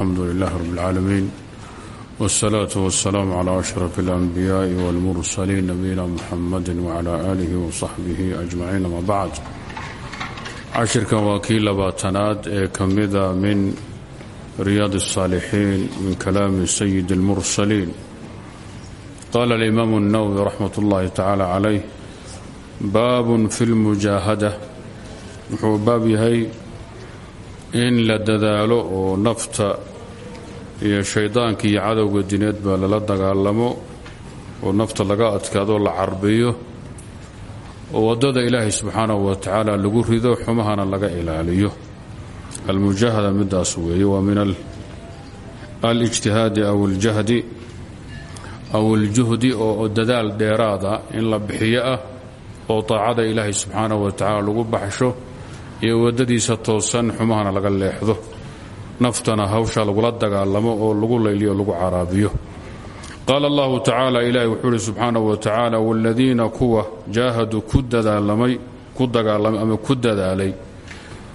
الحمد لله رب العالمين والصلاة والسلام على أشرف الأنبياء والمرسلين نبينا محمد وعلى آله وصحبه أجمعين ما بعد cashirkan waa kii labaatanaad ee ka mida min riyaad الصاalixiin min kalaami sayid الmursaliin qaala اlimaamu الnawwi raxmat اllahi tacaala calayh baabun fi اlmujaahada wuxuu baab yahay in la dadaalo oo nafta iyo shaydaanka iyo cadowga dineed baa lala dagaalamo oo nafta laga adkaado la carbiyo oo waddada ilaahay subxaanahu wa tacaala lagu rido xumahana laga ilaaliyo. Almujaahada midaas weeye waa min alijtihaadi aw aljahdi aw aljuhdi oo dadaal dheeraada in la bixiyo ah oo taacada ilaahay subxaanahu wa tacaala lagu baxsho iyo waddadiisa toosan xumahana laga leexdo. Naftana hawsha lagula dagaalamo oo lagu layliyo lagu caraabiyo. Qaala allahu tacaala ilaahi wuxuu uhi subxaanahu wa tacaala waaladiina kuwa jaahaduu ku dadaalamay ku dagaalamay ama ku dadaalay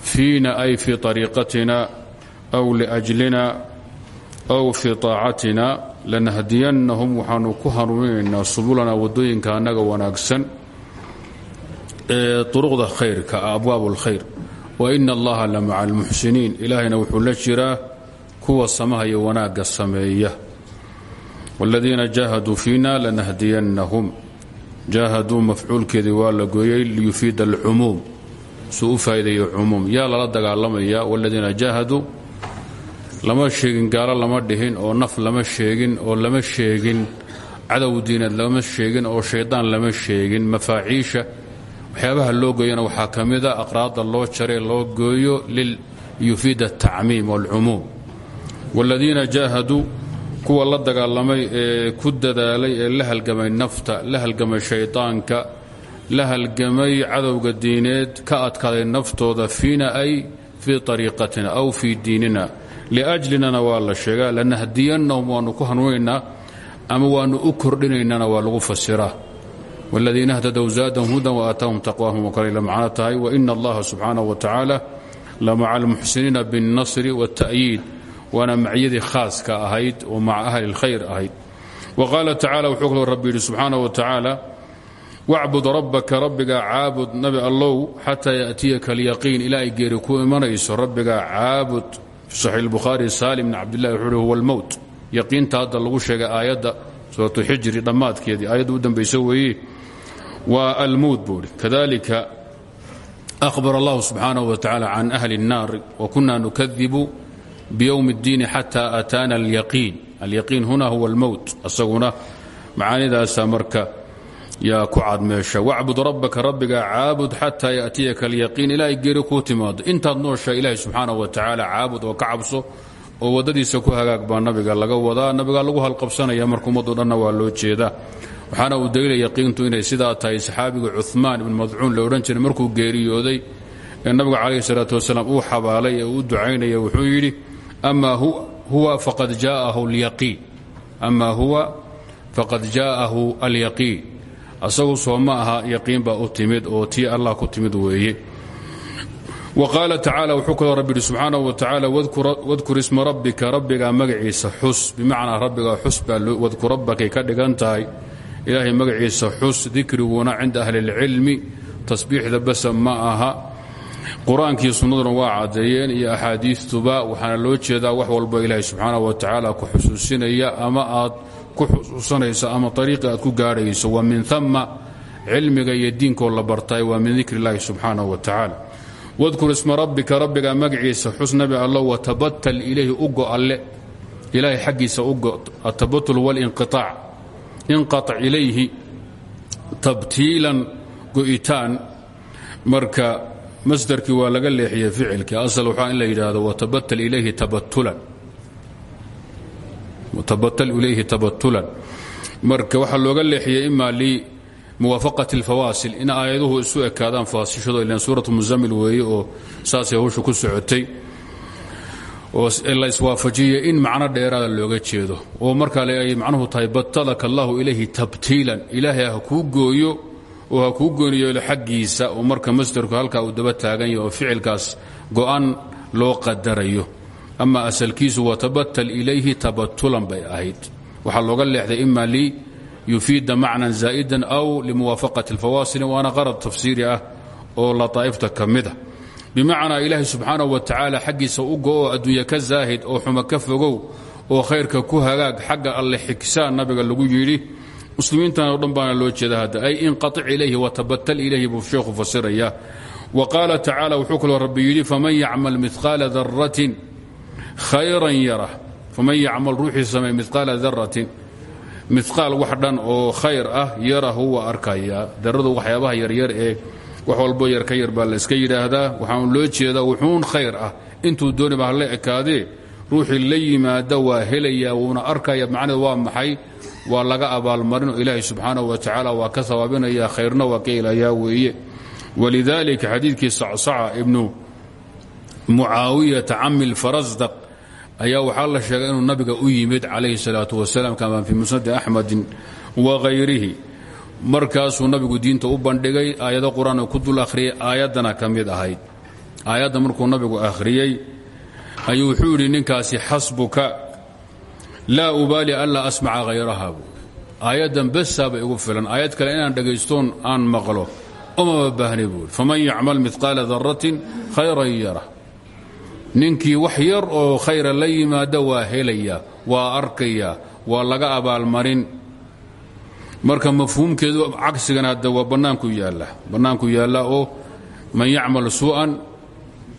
fiina ay fii ariiqatina aw liajlina aw fii taacatina lanahdiyannahum waxaanu ku hanuuninaynaa subulana waddooyinka annaga wanaagsan uruqda khayrka abwaab اlkhayr waina allaha la maca almuxsiniin ilaahayna wuxuu la jiraa kuwa samaha iyo wanaagga sameeya. Wladiina jaahaduu fiina lanahdiyannahum. Jaahaduu mafcuulkeedii waa la gooyey liyufiida alcumuum. Suu u faa'ideeyo cumuum. Yaa lala dagaalamayaa wladiina jaahaduu lama sheegin gaalo lama dhihin oo naf lama sheegin oo lama sheegin cadow diineed lama sheegin waxyaabaha loo gooyana waxaa ka mida aqraada loo jaree loo gooyo liyufiida atacmiim wاlcumuum wاladiina jaahaduu kuwa la dagaalamay ee ku dadaalay ee la halgamay nafta la halgamay shaydaanka la halgamay cadowga diineed ka adkaaday naftooda fiina ay fii ariiqatina aw fii diinina. Liajlinana waa la sheegaa lanahdiyannahum waanu ku hanuunaynaa ama waanu u kordhinaynana waa lagu fasiraa wاladiina اhtadw zaadahum hudan waaataahum taqwaahum oo kale la macno tahay waina allaha subxaanaه wa tacaala lamaca almuxsiniina biاlnasri wاlta'yiid waana macyadii khaaska ahayd oo maca ahli اlkhayr ahayd wa qaala tacala wuxuu kaloo rabbi yidhi subxaanaه wa tacaala wacbud rabbaka rabbigaa caabud nabi allow xataa yaأtiyaka alyaqiin ilaa ay geeri ku imanayso rabbigaa caabud fi saxiix اlbukhaari salim bn cabdillahi wuxuu uhi huwa اlmowt yaqiinta hadda lagu sheegay aayadda suuratu xijri dhammaadkeedii aayadda u dambaysa weeye waa almowt buu ihi kadalika ahbar allahu subxaanaه wa tacala can ahli الnaar wakuna nukadibu byowm اddiini xata ataana alyaqiin alyaqiin huna huwa almowt asaguna macaanidaasa marka yaa ku cad meesha wacbud rabbaka rabbigaa caabud xataa yaأtiyaka alyaqiin ilaa ay geeri kuu timaado intaad noosha ilaahay subxaanaه wa tacaala caabud oo ka cabso oo waddadiisa ku hagaag baa nabiga laga wadaa nabigaa lagu halqabsanaya marka ummaddo dhanna waa loo jeedaa waxaana uu daliila yaqiintu inay sidaa tahay saxaabiga cumaan ibn madcuun la odhan jiray markuu geeriyooday ee nabiga calayhi salaatu uu xabaalay ee uu ducaynaya wuxuu yidhi ama huwa faqad jaa'ahu alyaqiin. Ama huwa faqad jaa'ahu alyaqiin. Asagu soo ma yaqiin baa u oo tii allah ku timid weeye. Wa qaala tacaala wuxuu kaloo rabbi yidhi subxaanahu wa tacaala wadkur isma rabbika rabbigaa magaciisa xus. Bimacnaa rabbigaa xus baa rabbakay ka dhigan tahay ilaahay magaciisa xus dikriguna cinda ahli اlcilmi tasbiixda basa ma aha qur-aankii sunnaduna waa caddeeyeen iyo axaadiistuba waxaana loo jeedaa wax walba ilaahay subxaanaه wa tacaala ku xusuusinaya ama aad ku xusuusanayso ama ariiqi aad ku gaadhayso wa min ثama cilmiga iyo diinkoo la bartay waa min dikr اllahi subxaanaه wa tacaala wadkur isma rabbika rabbigaa magaciisa xus nabi allo watabatal ilayhi ugo alle ilaahay xaggiisa ugo atabatul wاlinqiطaac inqac ilayhi tabtiilan go'itaan marka masdarkii waa laga leexiyey ficilkii asal waxaa in la yidhaahdo watabatal ilayhi tabatulan watabatal ilayhi tabatulan marka waxaa looga leexiyey ima limuwaafaqati اlfawaasil in aayaduhu isu ekaadaan faasishado ilan suuratu musamil weeye oo saasay hawsha ku socotay oo la iswaafajiya in macno dheeraada looga jeedo oo markaa ay macnuhu tahay batalaka allahu ilayhi tabtiilan. Ilaahay ha kuu gooyo oo ha kuu gooniyeelo xaggiisa oo marka masdarku halkaa uu daba taagan yaho oo ficilkaas go'an loo qadarayo. Ama asalkiisu watabatal ilayhi tabatulan bay ahayd. Waxaa looga leexday ima li yufiida macnan zaa'idan aw limuwaafaqati اlfawaasil waana qarad tafsiiri ah oo lataa'ifta ka bimacnaa ilaahay subxaanahu wa tacaala xaggiisa u go-oo ka zaahid oo xuma ka fogow oo khayrka ku hagaag xagga alle xigsaan nabiga lagu yidhi. Muslimiintan o dhan baana loo jeeda hadda ay inqatic ilayhi watabatal ilayhi buu sheekhu fasiraya. Wa qaala tacaala wuxuu kaloo rabbi yidhi faman yacmal miqaala daratin khayran yarah. Faman yacmal ruuxii samey miqaala daratin miqaal wax oo khayr ah yarahu waa arkayaa. Daradu waxyaabaha yaryar ee wax walbo yar ka yar baa la iska yidhaahdaa. Waxaan loo jeedaa wuxuun khayr ah. Intuu dooniba hala ekaadee ruuxii la yimaada waa helayaa arkaya macnaheed waa maxay? Waa laga abaalmarinoo ilaahay subxaanahu wa tacaala waa ka sabaabinaya khayrna waa ka helayaa weeye. Walidaalika xadiidkii sacsaca ibnu mucaawiyata cami lfarasdaq ayaa waxaa la sheegay inuu nabiga u yimid calayhi salaatu wasalaam kamaa fii musnadi axmedin wahayrihi markaasuu nabigu diinta u bandhigay aayado qur'aan ku dul akhriyay aayaddana ka mid ahayd. Aayadda markuu nabigu akhriyey ayuu wuxuu yidhi ninkaasi xasbuka laa ubaali anlaa asmaca hayraha aayaddan besaaba igu filan. Aayad kale inaan dhegaystoon aan maqlo umama baahni buui faman yacmal midqaala daratin khayran yara ninkii wax yar oo khayra la yimaada waa helaya waa arkaya waa laga abaalmarin marka mafhuumkeedu cagsigan hadda waa bannaanku yaalla. Bannaanku yaalla oo man yacmal suu'an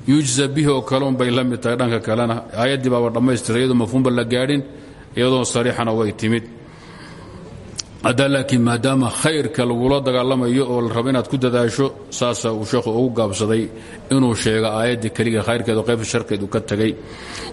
yujza bihi oo kale unbay la mid tahay dhanka kalena. Aayaddii baaba dhammaystiray iyadoo mafhuumba la gaadhin iyadoo sariixana way timid hadda laakiin maadaama khayrka lagula dagaalamayo oo la rabo inaad ku dadaasho saasa uu sheekhu ugu gaabsaday inuu sheego aayaddii keliga khayrkeedu qaybta sharkeedu ka tegay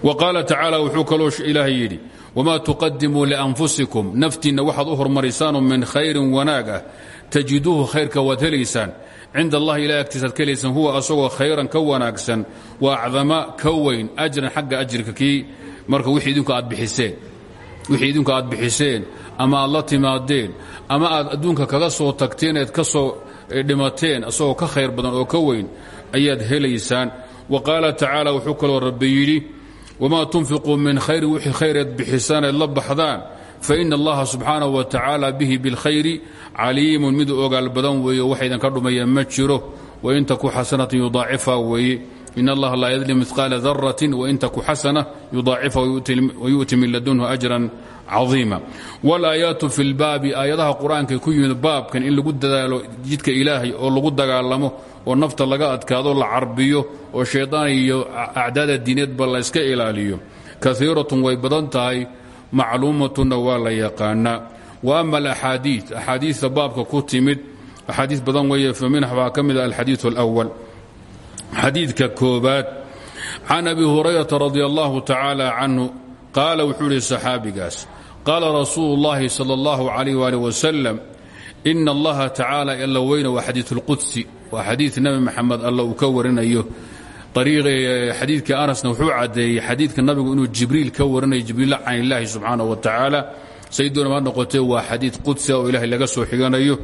wa qaala tacaala wuxuu kaloo ilaahay yidhi wamaa tuqadimuu lianfusikum naftiinna waxaad u hormarisaanoo min khayrin wanaag ah tajiduuhu khayrka waad helaysaan. Cinda allahi ilahi agtiisaad ka huwa asagoo khayran ka wanaagsan wa acdama ka weyn ajran xagga ajirka kii. Marka wixii idinku aad bixiseen ama aad la timaadeen ama aad adduunka kaga soo tagteen eed ka soo dhimateen asagoo ka khayr badan oo ka weyn ayaad helaysaan. Wa qaala tacaala wuxuu kaloo rabbi yidhi wamaa tunfiquu min khayri wixii khayreed bixisaan eed la baxdaan faina allaha subxaanahu wa tacaala bihi bilkhayri caliimun. Mid ogaal badan weeye wax idinka dhumaya ma jiro wain taku xasanatan yudaacifa weeye in allaha laa yadlim midqaala daratin wain taku xasana yudaacifa wayu'ti min ladunhu ajran caiima wlaayaatu fi lbaabi aayadaha qur'aanka ku yimid baabkan in lagu dadaalo jidka ilaahay oo lagu dagaalamo oo nafta laga adkaado la carbiyo oo shaydaan iyo acdaada diineedba la yska ilaaliyo kaiiratun way badan tahay macluumatunna la yaqaanaa wa ama alaxaadii axaadiista baabka ku timid axaadii badan weeye faminha baa ka mida alxadiiu alwal xadiidka koobaad can abi hurayrata radi allahu tacaala canhu qaala wuxuu ihi saxaabigaas qaala rasuulu اllahi salى اllahu alayh ali wasalam ina allaha tacaala alla weyna waa xadiiu اlqudsi waa xadiid nebi maxamed alla uu ka warinayo xadiidka anasna wuxuu caddeeyey xadiidka nabigu inuu jibriil ka warinayo jibriil can illaahi subxaanah wa tacaala saydoonama noqotee waa xadiid qudsia oo ilahay laga soo xiganayo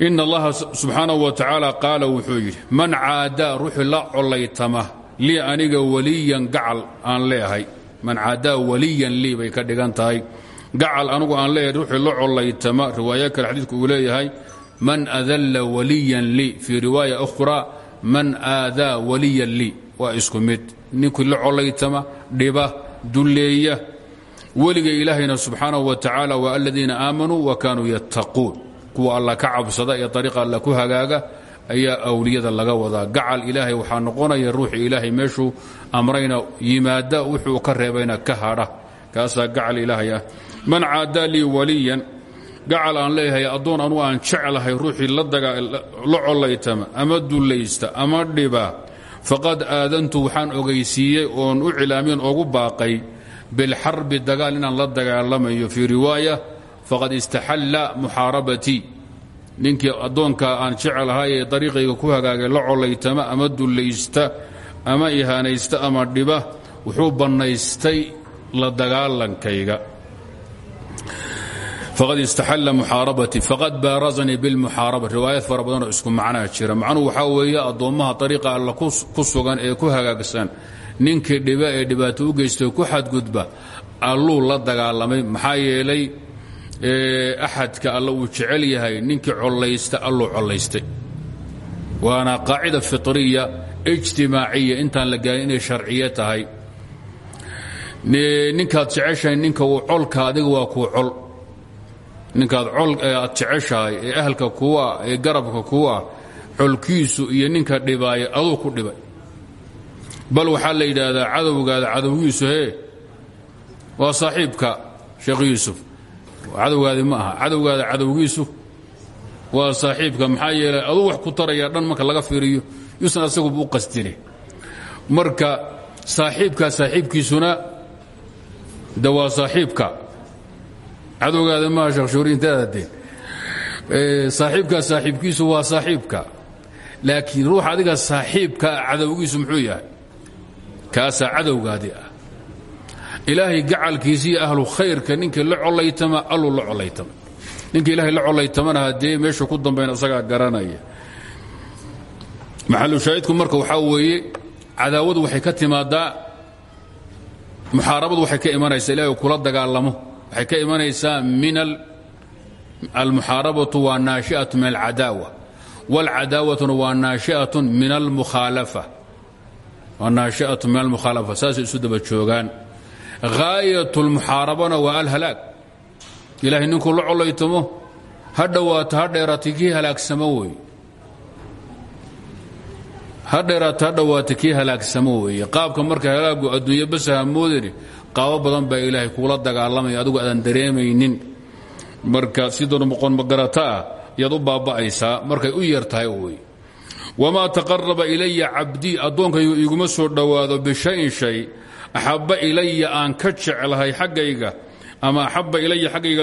ina allaha subxaanahu wa tacaala qaala wuxuu yidhi man caadaa ruuxii la collaytama lii aniga waliyan gacal aan leeahay man caadaa waliyan lii bay ka dhigan tahay gacal anugu aan leeyahay ruuxii la collaytama riwaayo kale xadiidku uu leeyahay man adalla waliyan lii fii riwaaya ukhra man aadaa waliyan lii waa isku mid ninkii la collaytama dhiba dulleeya weliga ilaahayna subxaanahu wa tacaala waa aladiina aamanuu kuwa alla ka cabsada ee ariiqa alla ku hagaaga ayaa awliyada laga wadaa gacal ilaahay waxaa noqonaya ruuxii ilaahay meeshuu amrayna yimaada wuxuu ka reebayna ka hadha. Kaasaa gacal ilaahay ah. Man caadaa lii waliyan gacal aan leeyahay addoon anu aan jeclahay ruuxii la collaytama ama dullaysta ama dhiba faqad aadantu waxaan ogaysiiyey oon u cilaamiyan ogu baaqay bilxarbi dagaal inaan la dagaalamayo fii riwaaya faqad istaxalla muxaarabatii ninkii addoonka aan jecelahay ee dariiqayga ku hagaagay la collaytama ama dullaysta ama ihaanaysta ama dhiba wuxuu bannaystay la dagaalankayga. Faqad istaxalla muxaarabatii faqad baarazanii bilmuxaaraba riwaayad fara badanoo isku macnaa jira. Macnuhu waxaa weeye addoommaha ariiqa alla ku sugan ee ku hagaagsan. Ninkii dhiba ee dhibaato u geystay ku xadgudba alluu la dagaalamay. Maxaa yeelay axadka alla uu jecel yahay ninkii collaysta alluu collaystay waana qaacida fiطriya ijtimaaciya intaan la inay sharciye tahay. Ninkaad jeceshahay ninka uu colka adiga waa kuu col. Ninkaad aad jeceshahay ahalka kuwa ee garabka kuwa colkiisu iyo ninka dhibaaya aduu ku dhibay. Bal waxaa la yidhaahdaa cadowgaada cadowgiisu hee waa saaxiibka sheekh yuusuf cadowgaadi ma aha. Cadowgaada cadowgiisu waa saaxiibka. Maxaa yeelay aduu wax ku taraya dhan marka laga fiiriyo yuusan asaguba u qastine marka saaxiibkaa saaxiibkiisuna de waa saaxiibka. Cadowgaada maaha sheekh shuuri intaadadeen saaxiibkaa saaxiibkiisu waa saaxiibka. Laakiin ruux adiga saaxiibkaa cadowgiisu muxuu yahay? Kaasaa cadowgaadii ah ilaahay gacalkiisa iyo ahlu khayrka ninkii la collaytama alluu la ninka ilaahay la collaytamana haddee meeshu ku dambayna isagaa garanaya. Maxalushaahidku marka waxaa weeye cadaawadu waxay ka timaadaa muxaarabadu waxay ka imanaysaa ilahay kula dagaalamo. Waxay ka imanaysaa min almuxaarabatu waa naashi'atu min alcadaawa. Wاlcadaawatuna waa naashi'atu min almukhaalafa haayat اlmuxaarabana waa alhalaag. Ilaahay ninkuu la collaytamo ha dhowaato ha dheeraata kii halaagsamo wey ha dheeraata ha qaabka marka halaagu adduunye basa hamoodani qaabo badan baa ilaahay kuula dagaalamaya adigu aadan dareemaynin. Marka sidoo moqon magarata ah yaad u baaba'aysaa u yar tahay wey wamaa taqaraba ilaya cabdii addoonkaygu iguma soo dhowaado bishayin shay axabba ilaya aan ka jeclahay xaggayga ama axabba ilaya xaggayga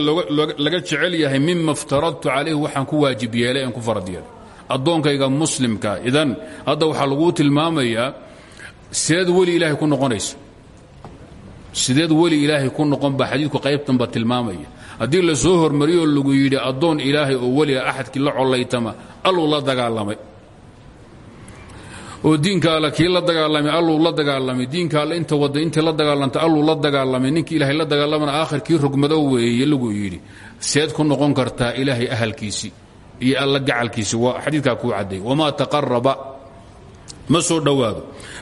laga jecel yahay mima iftaradtu calayhi waxaan ku waajib yeelay aan ku farad yeelay addoonkayga muslimka idan hadda waxaa laguu tilmaamayaa sideed weli ilaahay ku noqonaysa sideed weli ilaahay ku noqon baa xadiidku qaybtanba tilmaamaya haddii la soo hormariyoo lagu yidhi addoon ilaahay oo weliga axadkii la collaytama alluu la dagaalamay oo diinka alle kii la dagaalamay alluu la dagaalamay diinka alle inta wadda intii la dagaalantay alluu la dagaalamay ninkii ilaahay la dagaalamana aakhirkii rogmado weeye lagu yidhi seed ku noqon kartaa ilaahay ahalkiisii iyo alla gacalkiisi waa xadiidkaa kuu cadday wamaa taqaraba ma soo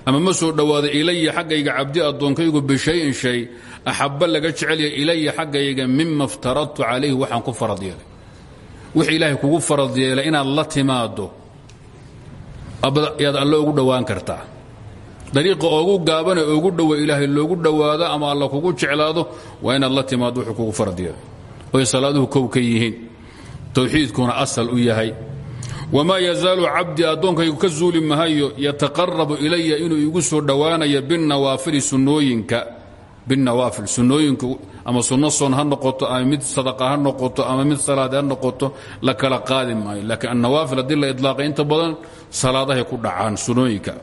ama ma soo dhowaado ilaya xaggayga cabdi addoonkaygu bishayin shay axabba laga jecelya ilaya xaggayga mima iftaradtu calayhi waxaan ku farad yeelay. Wix ilaahay kugu farad inaad la timaado yaad alle ugu dhowaan kartaa. Dariiqa oogu gaabane oogu dhowa ilaahay loogu dhowaado ama alla kugu jeclaado waa inaad la timaado wuxuu kugu yeelay oy salaaduhu kow ka yihiin. Towxiidkuna asal u yahay. Wamaa yazaalu cabdii addoonkaygu ka zuuli mahayo yataqarabu ilaya inuu igu soo dhowaanayo binawaafili sunnooyinka binawaafil sunnooyinku ama sunno soon ha noqoto ama mid sadaqa ha noqoto ama mid salaad ha noqoto la kala qaadi maayo. Laakiin annawaafil haddii la idlaaqay inta badan salaadahay ku dhacaan sunnooyinka.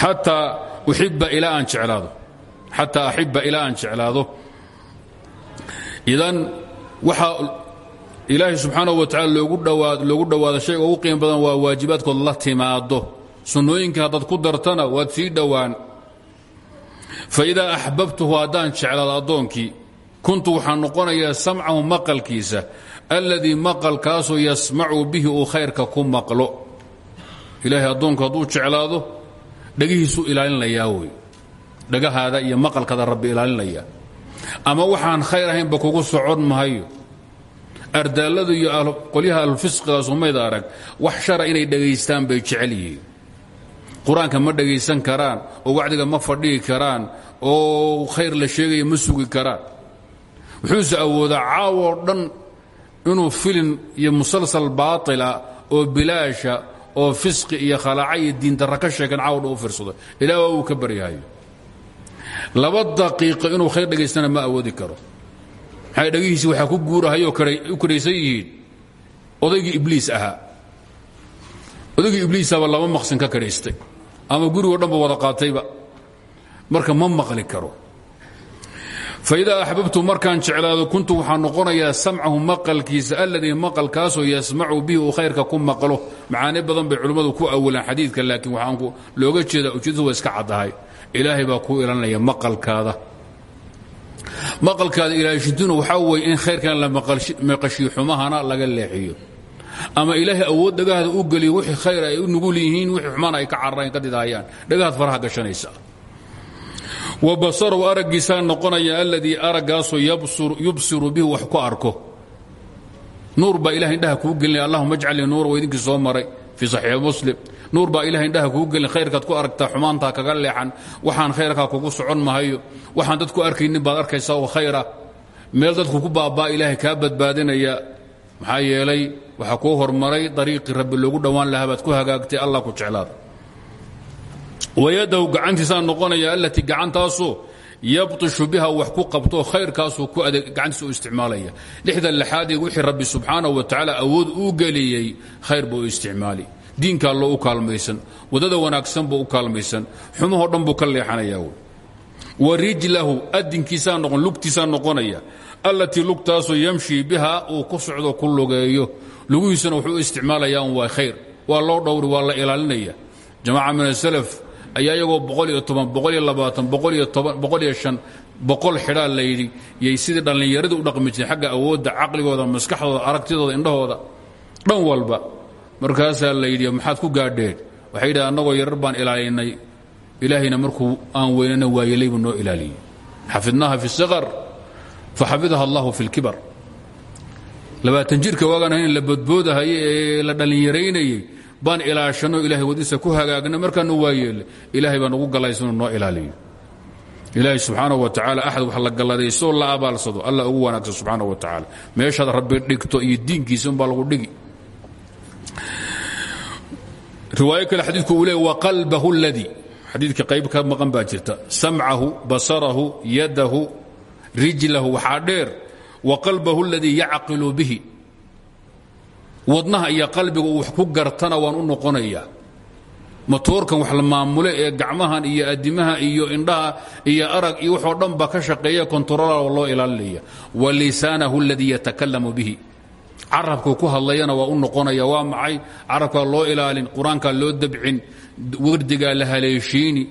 Xataa uxiba ilaa aan jeclaado. Xataa axibba ilaa aan jeclaado. Idan waxaa ilaahay subxaanahu wa tacala loogu dhowaado shayga ugu qiimo badan waa waajibaadkood la faidaa axbabtuhu haddaan jeclaado addoonkii kuntu waxaan noqonayaa samcahu maqalkiisa alladii maqalkaasoo yasmacu bihi uu khayrka ku maqlo ilaahay addoonku hadduu jeclaado dhegihiisuu ilaalinayaa wey dhagahaada iyo maqalkaada rabbi ilaalinaya ama waxaan khayr ahaynba kugu socon mahayo ardaalladu iyo qolyaha ahlufisqigaas umayd arag wax shara inay dhegaystaan bay jecel yihiin qur'aanka ma dhegaysan karaan oo wacdiga ma fadhihi karaan oo khayr la sheegaya ma sugi karaan. Wuxuuse awoodaa caawoo dhan inuu filin iyo musalsal baatila oo bilaasha oo fisqi iyo khalaaca iyo diindarra sheegan caawo dhan u ilaa uu ka baryahayo laba daqiiqo inuu khayr dhegaystana ma awoodi karo. Maxay dhagihiisi waxaa ku guurahayoo u kadhaysan yihiin? Odaygii ibliis ahaa. Odaygii ibliisaba laba maqsin ka kadhaystay ama gurigoo dhanba wada qaatayba. Marka ma maqli karo. Faidaa axbabtu markaan jeclaado kuntu waxaa noqonayaa samcahu maqalkiisa alladii maqalkaasoo yasmacu bihi khayrka ku maqlo. Macaani badan bay culimmadu ku awalaan xadiidka laakiin waxaan looga jeedaa ujeedadu waa iska caddahay. Ilaahay baa kuu ilaalinaya maqalkaada. Maqalkaada ilaashintuna waxaa weye in khayrkan la maqashiyo xumahana laga leexiyo ama ilaahay awood dhagahaada u geliyo wixii khayr ay u nugul yihiin wixii xumaana ay ka cararaan ka dhagahaad faraha gashanaysa. Wa basaru araggiisaa noqonaya alladii araggaasoo yubsiru bihi wax ku arko. Nuur baa ilahay indhaha kuu gelinaya allahuma ajcalnii nuura waa idinkii soo maray fii saxiixi muslim. Nuur baa ilahay indhaha kuu gelin khayrkaad ku aragtaa xumaantaa kaga leexan. Waxaan khayrkaa kugu socon mahayo. Waxaan dadku arkaynin baad arkaysaa oo khayra. Meel dadku ku baabaa ilaahay kaa badbaadinaya maxaa yeelay waxaa kuu hormaray dariiqii rabbi loogu dhowaan lahaa baad ku hagaagtay allah ku jeclaada wayadahu gacantiisaa noqonaya allatii gacantaasoo yabtishu biha wax ku qabto khayrkaasuu ku adeeg gacantiisa u isticmaalaya. Lixda lixaadii wixii rabbi subxaanahu wa tacaala awood uu geliyey khayr buu u isticmaali. Diinkaa loo u kaalmaysan waddada wanaagsan buu u kaalmaysan xumahoo dhan buu ka leexanaya wa rijlahu adinkiisaa noqon lugtiisaa noqonaya allatii lugtaasoo yamshii biha uu ku socdo ku lugeeyo. Lugihiisuna wuxuu u isticmaalayaa un waa khayr waa loo dhowri waa la ilaalinaya. Jamaaca min asalaf ayaa iyagoo boqol xidhaa la yidhi yay sidii dhallinyaradu u dhaqmi jireen xagga awoodda caqligooda maskaxdooda aragtidooda indhahooda. Dhan walba markaasaa la yidhi maxaad ku gaadheen? Waxay yidhaha annagoo yarar baan ilaalinay. Ilaahayna markuu aan weynana waayelay buu noo ilaaliyey. Xafidnaaha fi اsaqar faxafidaha allahu fi اlkibar labaatan jirka waagaan ahayn la boodboodahaye ee la dhallinyaraynayey baan ilaashanno ilahay wadiisa ku hagaagna markaanu waayeelle ilaahay baa nagu galaysa inuu noo ilaaliyo ilaahay subxaanaه wa tacala axad wax la galladayso la abaalsado alla ugu wanaagsan subxaanaه wa tacaala meeshaad rabbi dhigto iyo diinkiisa unbaa lagu dhigi riwaayo kale xadiidku uu leey waqalbahu اladii xadiidka qayb ka maqan baa jirta samcahu basarahu yadahu rijlahu waxaa dheer waqalbahu اladii yacqilu bihi. Wadnaha iyo qalbiga uu ku gartana waan u noqonaya. Matoorkan wax la maamule ee gacmahan iyo adimaha iyo indhaha iyo arag iyo waxoo dhan ka shaqeeya kontarola loo ilaalinaya wa lisaanahu اladii yatakalamu bihi. Carabku ku hadlayana waa u noqonaya waa maxay? Carabkaa loo ilaalin qur'aankaa loo dabcin wardigaa la haleeshiini.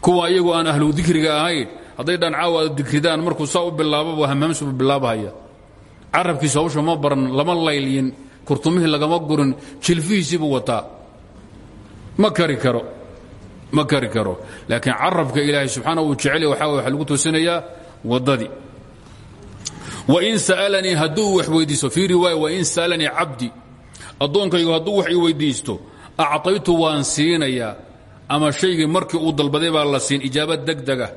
Kuwa iyagu aan ahlu dikriga ahayn hadday dhan caawa ad dikridaan markuu saa u bilaababa hamhamsubu bilaabahaya carabkiisa hawsha ma baran lama laylyin kurtumihii lagama gurin jilfihiisiibuu wataa. Ma kari karo ma kari karo. Laakiin carabka ilaahay subxaana uu jecel waxa waxa lagu toosinayaa waddadii. Wain sa'alanii hadduu wax weydiisto fii riwaaya wain sa'alanii cabdi addoonkaygu hadduu wax ii weydiisto acطaytu waan siinayaa ama shaygii markii uu dalbaday baa la siin ijaabad degdega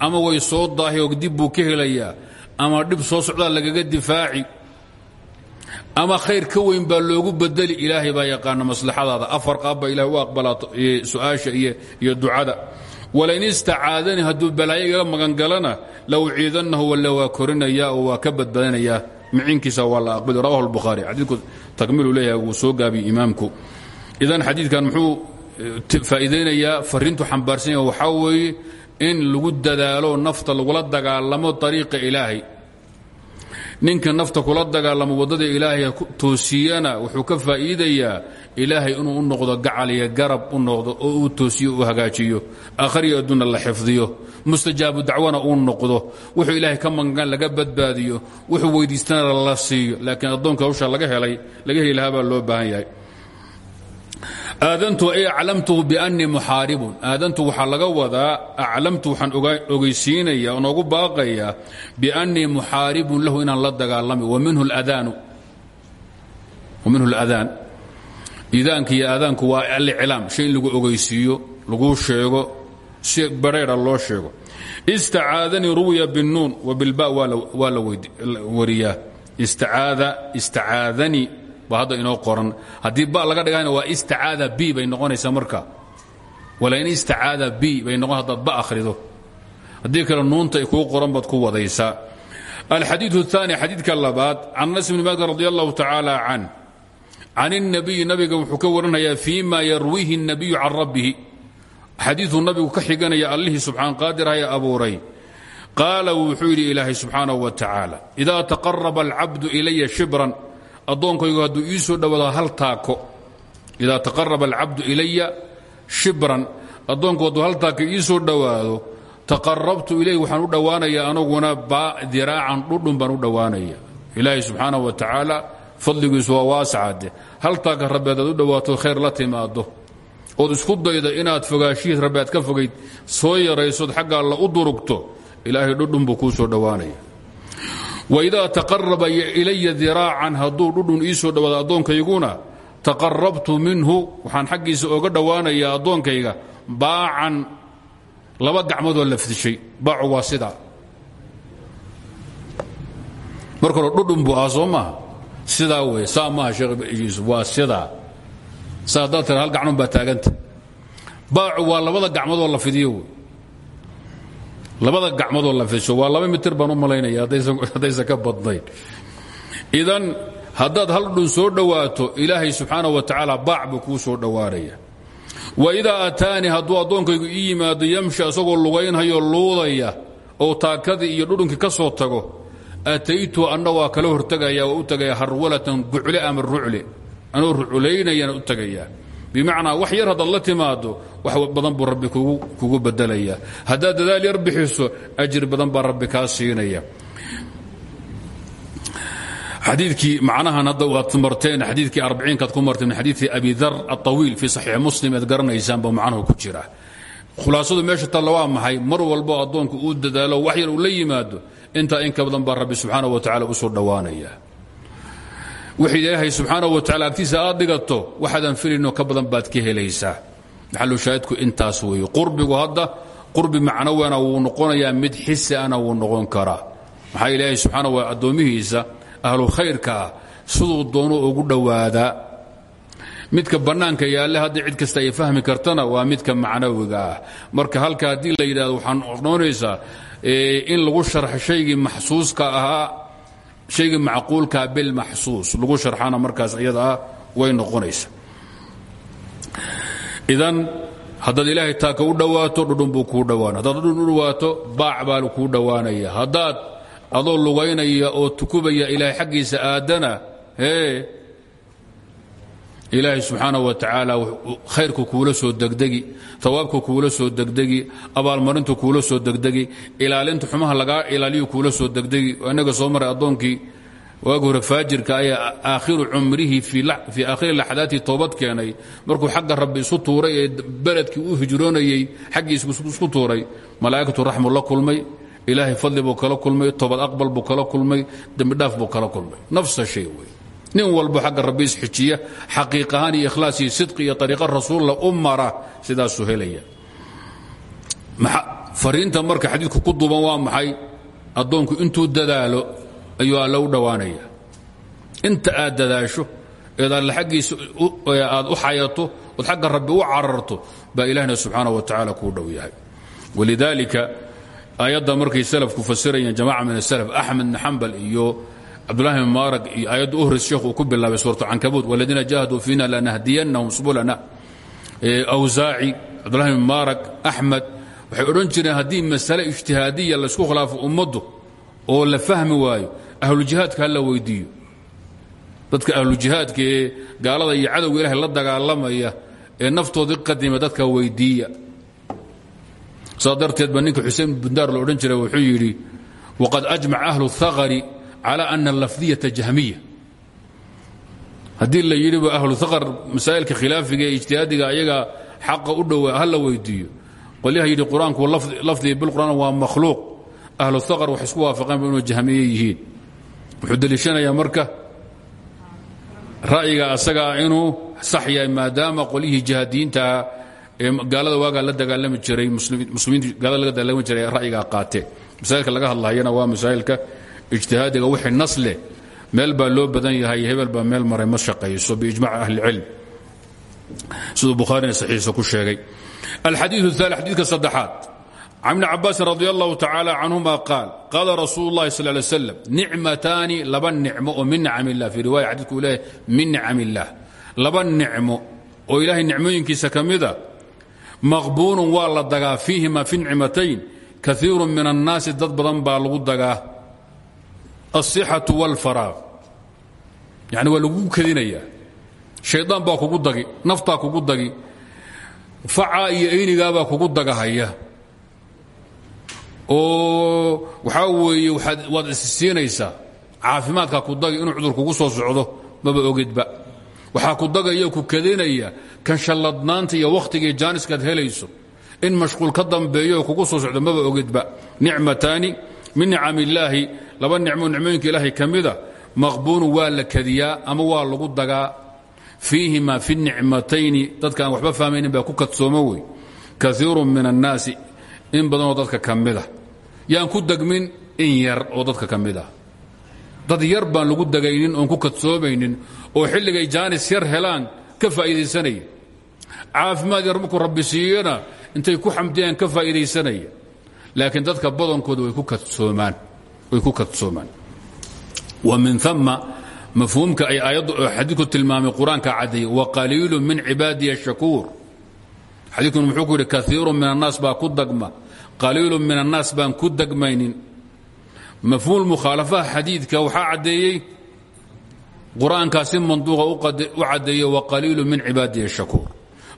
ama way soo daahi oo dib buu ka helayaa. Ama dhib soo socdaa lagaga difaaci. Ama khayr ka weyn baa loogu bedeli. Ilaahay baa yaqaana maslaxadaada. Afar qaab baa ilahay u aqbalaa su'aasha iyo ducada. Walain istacaadanii hadduu balaayo igaga magangalana la uciidannahu walla waa korinaya oo waa ka badbaadinayaa miciinkiisa waa la aqbali rawahu lbukhaari xadiidku takmilu leeyahay wuu soo gaabiyey imaamku. Idan xadiidkan muxuu faa'iidaynayaa farriintu xambaarsan yaha waxaa weeye in lagu dadaalo nafta lagula dagaalamo ariiqa ilaahay. Ninka nafta kula dagaalamo waddada ilaahay toosiyana wuxuu ka faa'iidayaa ilaahay inuu u noqdo gacal iyo garab u noqdo oo uu toosiyo u hagaajiyo. Akhriyo adduunna la xifdiyo. Mustajaabu dacwana uu noqdo. Wuxuu ilaahay ka magan laga badbaadiyo. Wuxuu weydiistana la siiyo. Laakiin addoonka hawsha laga helay laga heli baa loo baahan yahay aadantu ay aclamtuhu biannii muxaaribun. Aadantu waxaa laga wadaa aclamtu waxaan ogeysiinaya oo noogu baaqayaa biannii muxaaribun lahu inaan la dagaalami. Wa minhu اladaan idaanka iyo aadaanku waa aliclaam shay lagu ogeysiiyo laguu sheego si bareera loo sheego. Istacaadanii ruwiya binuun wa bilba waa la wariyaa. Istacaadanii ba hadda inoo qoran haddii ba laga dhigana waa istacaada b bay noqonaysaa marka walain istacaada b bay noqon haddaad ba akhrido haddii kale nuunta ay kuu qoran baad ku wadaysaa alxadiiu الثaanي xadiidka labaad can anas bni maalik radi allahu tacaala can can الnabiyi nabiga wuxuu ka warinayaa fii ma yarwiihi الnabiyu can rabbihi xadiiuu nabigu ka xiganaya allihii subxaan qaadirhaya abuuray qaala wuxuu yidhi ilaahay subxaanaه wa tacaala إida taqaraba اlcabdu ilaya shibran addoonkaygu hadduu ii soo dhowaado hal taako idaa taqaraba alcabdu ilaya shibran addoonkoodu haltaaka ii soo dhowaado taqarabtu ilayh waxaan u dhowaanayaa anaguna diraacan dhudhun baan u dhowaanaya ilaahay subxaanaه wa tacaala fadligiisu waa waasacade haltaaka rabbeed aad u dhowaato khayr la timaado ood isku dayda inaad fogaashihiis rabbi aad ka fogayd soo yaraysood xagga alla u durugto ilaahay dhudhun buu kuu soo dhowaanaya waidaa taqaraba ilaya diraacan hadduu dhudhun ii soo dhowaado addoonkayguna taqarabtu minhu waxaan xaggiisa oga dhowaanayaa addoonkayga baacan laba gacmoodoo la fidishay baacu waa sidaa. marka hore dhudhun buu ah soo maaha sidaa wey saa maaha sheekh waa hal gacnoon baa taaganta baacu waa labada gacmoodoo la fidiyo labada gacmoodoo la fidsho waa laba mitir baan u malaynaya haddaysan ka badnayn idan haddaad hal dhun soo dhowaato ilaahay subxaana wa tacaala baac buu kuu soo dhowaanaya waidaa ataanii hadduu addoonkaygu ii yimaado yamshi asagoo lugaynhayo luudaya oo taakadii iyo dhudhunkii ka soo tago ataytu anna waa kala hortegaya waa u tegaya harwalatan gucle ama rucle anoo ruculaynayana u tegayaa bimacnaa wax yar haddaad la timaado wax badan buu rabbi kugu bedelaya. Haddaad dadaal yar bixiso ajir badan baa rabbi kaa siinaya. Xadiikii macnahan hadda waad marteen xadiikii arbiciinkaad ku marteen min xadiii abi dar aطawiil fii saxiix muslim ead garanaysaan ba macnuhu ku jira. Khulaasadu meesha talla waa maxay? Mar walbo addoonku uu dadaalo wax yar uu la yimaado intaa in ka badan baa rabbi subxaana wa tacala u soo wixii ilaahay subxaana wa tacala agtiisa aad dhigato waxaadan filayno ka badan baad ka helaysaa. Maxalu shaahidku intaas weeye? Qurbigu hadda qurbi macnawena wuu noqonayaa mid xisi ana wuu noqon karaa. Maxaa ilaahay subxaana wa addoommihiisa ahlu khayrka ah doono ugu dhowaadaa midka bannaanka yaalle hadda cid kasta ay fahmi kartana waa midka macnawiga ah. Marka halka haddii la yidhahdo waxaan noqonaysaa in lagu sharxo shaygii maxsuuska ahaa shaygii macquulka bilmaxsuus lagu sharxana markaas iyada ah way noqonaysa. Idan haddaad ilaahay taaka u dhowaato dhudhun buu kuu dhowaana haddaad dhudhun u dhowaato baac baa kuu dhowaanaya haddaad adoo lugaynaya oo tukubaya ilaahay xaggiisa aadana ee ilaahay subxaana wa tacaala khayrku kuula soo degdegi tawaabku kuula soo degdegi abaalmarintu kuula soo degdegi ilaalinta xumaha lagaa ilaaliyu kuula soo degdegi. Inaga soo maray addoonkii. Waagi hore faajirka ayaa aakhiru cumrihi fii aakhiri laxadaati toobad keenay. Markuu xagga rabbi isu tuuray ee beledkii u hijroonayey xaggiisa isku tuuray malaa'ikatu raxmu kulmay ilaahay fadli buu kala kulmay toobad aqbal buu kala kulmay dembidhaaf buu kala kulmay. Nafsa shay nin walbo xagga rabbi isxijiya xaqiiq ahaan iyo ikhlaas iyo sidqi iyo ariiqa rasuulla u mara sidaasuu helaya. Fariinta marka xadiidku ku duuban waa maxay? Addoonku intuu dadaalo ayuu alla u dhowaanaya inta aad dadaasho eed alle xaggiisa aad u xayato ood xagga rabbi u cararto baa ilahna subxaana wa tacaala kuu dhow yahay. Walidaalika aayadda markay salafku fasirayeen jamaca min asalaf axmed bn xambal iyo cabdulahi bn mubaarag iyo aayadda u horreysa sheekhu uu ku bilaabay suuratu cankabuud waladiina jahaduu fiina lanahdiyannahum subulana. Awsaaci cabdulahi bn mubaarak axmed waxay odhan jireen haddii masale ijtihaadiya laysku khilaafo ummaddu oo la fahmi waayo ahlujihaadka ha la weydiiyo. Dadka ahlujihaadka ee gaalada iyo cadowga ilahay la dagaalamaya ee naftoodii qadima dadka weydiiya. Saa darteed ba ninka xuseen bundaar la odhan jiray wuxuu yidhi waqad ajmac ahlu اthaqari cala ana alafdiyata jahmiya. Haddii la yidhiba ahlu thaqar masaa'ilka khilaafiga ee ijtihaadiga ayaga xaqa u dhowa ha la weydiiyo qolyaha yidhi qur'aanku lafdiga bilqur'aan waa makhluuq. Ahlu thaqar waxay isku waafaqeen inuu jahmiye yihiin. Wuxuu deliishanayaa marka ra'yiga asagaa inuu sax yahay maadaama qolyihii jihaadiyiintaah ee gaalada waagaa la dagaalami jiray muslimiinta gaalada laga dagaalami jiray ra'yigaa qaateen masaa'ilka laga hadlahayana waa masaa'ilka ijtihaadiga wixii nasleh meel baa loo badan yahay hebel baa meel maray ma shaqayso biijmac ahlicilm siduu bukhaarina saxiiisa ku sheegay. Alxadiiu aali xadiidka saddexaad. Can ibni cabaasin radi allahu tacaala qaal qaala rasuulu llahi sal lay slam nicmataani laba min nicam illah fii riwaya leeyahay min nicam illaah laba oo ilaahay nicmooyinkiisa ka mida maqbuunun waa la dagaa fiihima fi nicmatayn kaiiru min annaasi dad badan baa lagu dagaa alsixatu wاlfaraaq yani waa lagu kadinaya shaydaan baa kugu dagi naftaa kugu dagi facaa iyo eynigaabaa kugu dagahaya. Oo waxaa weeye waad isisiinaysaa caafimaadkaa ku dagi inuu cudur kugu soo socdo maba ogidba waxaa ku dagaya ku kadinaya kan shalladnaanta iyo wakhtigai jaaniskaad helayso in mashquul ka dambeeyo kugu soo socdo maba ogidba nicmataani min nicam laba nicmo nicmooyinka ilaahay ka mida waa la kadiyaa ama waa lagu dagaa. Fiihima fi nicmatayni dadka aan waxba fahmaynin baa ku kadsoomo wey. Kaiiru min annaasi in badanoo dadka ka mida yaan ku degmin in yar oo dadka ka dad yar baan lagu degaynin oon ku kadsoomaynin oo xilligay jaanis yar helaan ka faa'iidaysanaya. Caafimaad yar rabbi siiyana intay ku xamdiyaan ka faa'iidaysanaya. Laakiin dadka badankooda way ku kadsoomaan way ku kadsoomaan. Min ثama mafhuumka ay aayaddu xadiidku tilmaamay qur'aanka caddeeyey waqaliilu min cibaadiya shakuur. Xadiidkun muxuu ku yidhi kaiiru min annaas baa ku dagma qaliilu min annaas baan ku degmaynin mafhuum mukhaalafaha xadiidka waxaa caddeeyey qur'aankaa si manduuqa u caddeeyey waqaliilu min cibaadiya shakuur.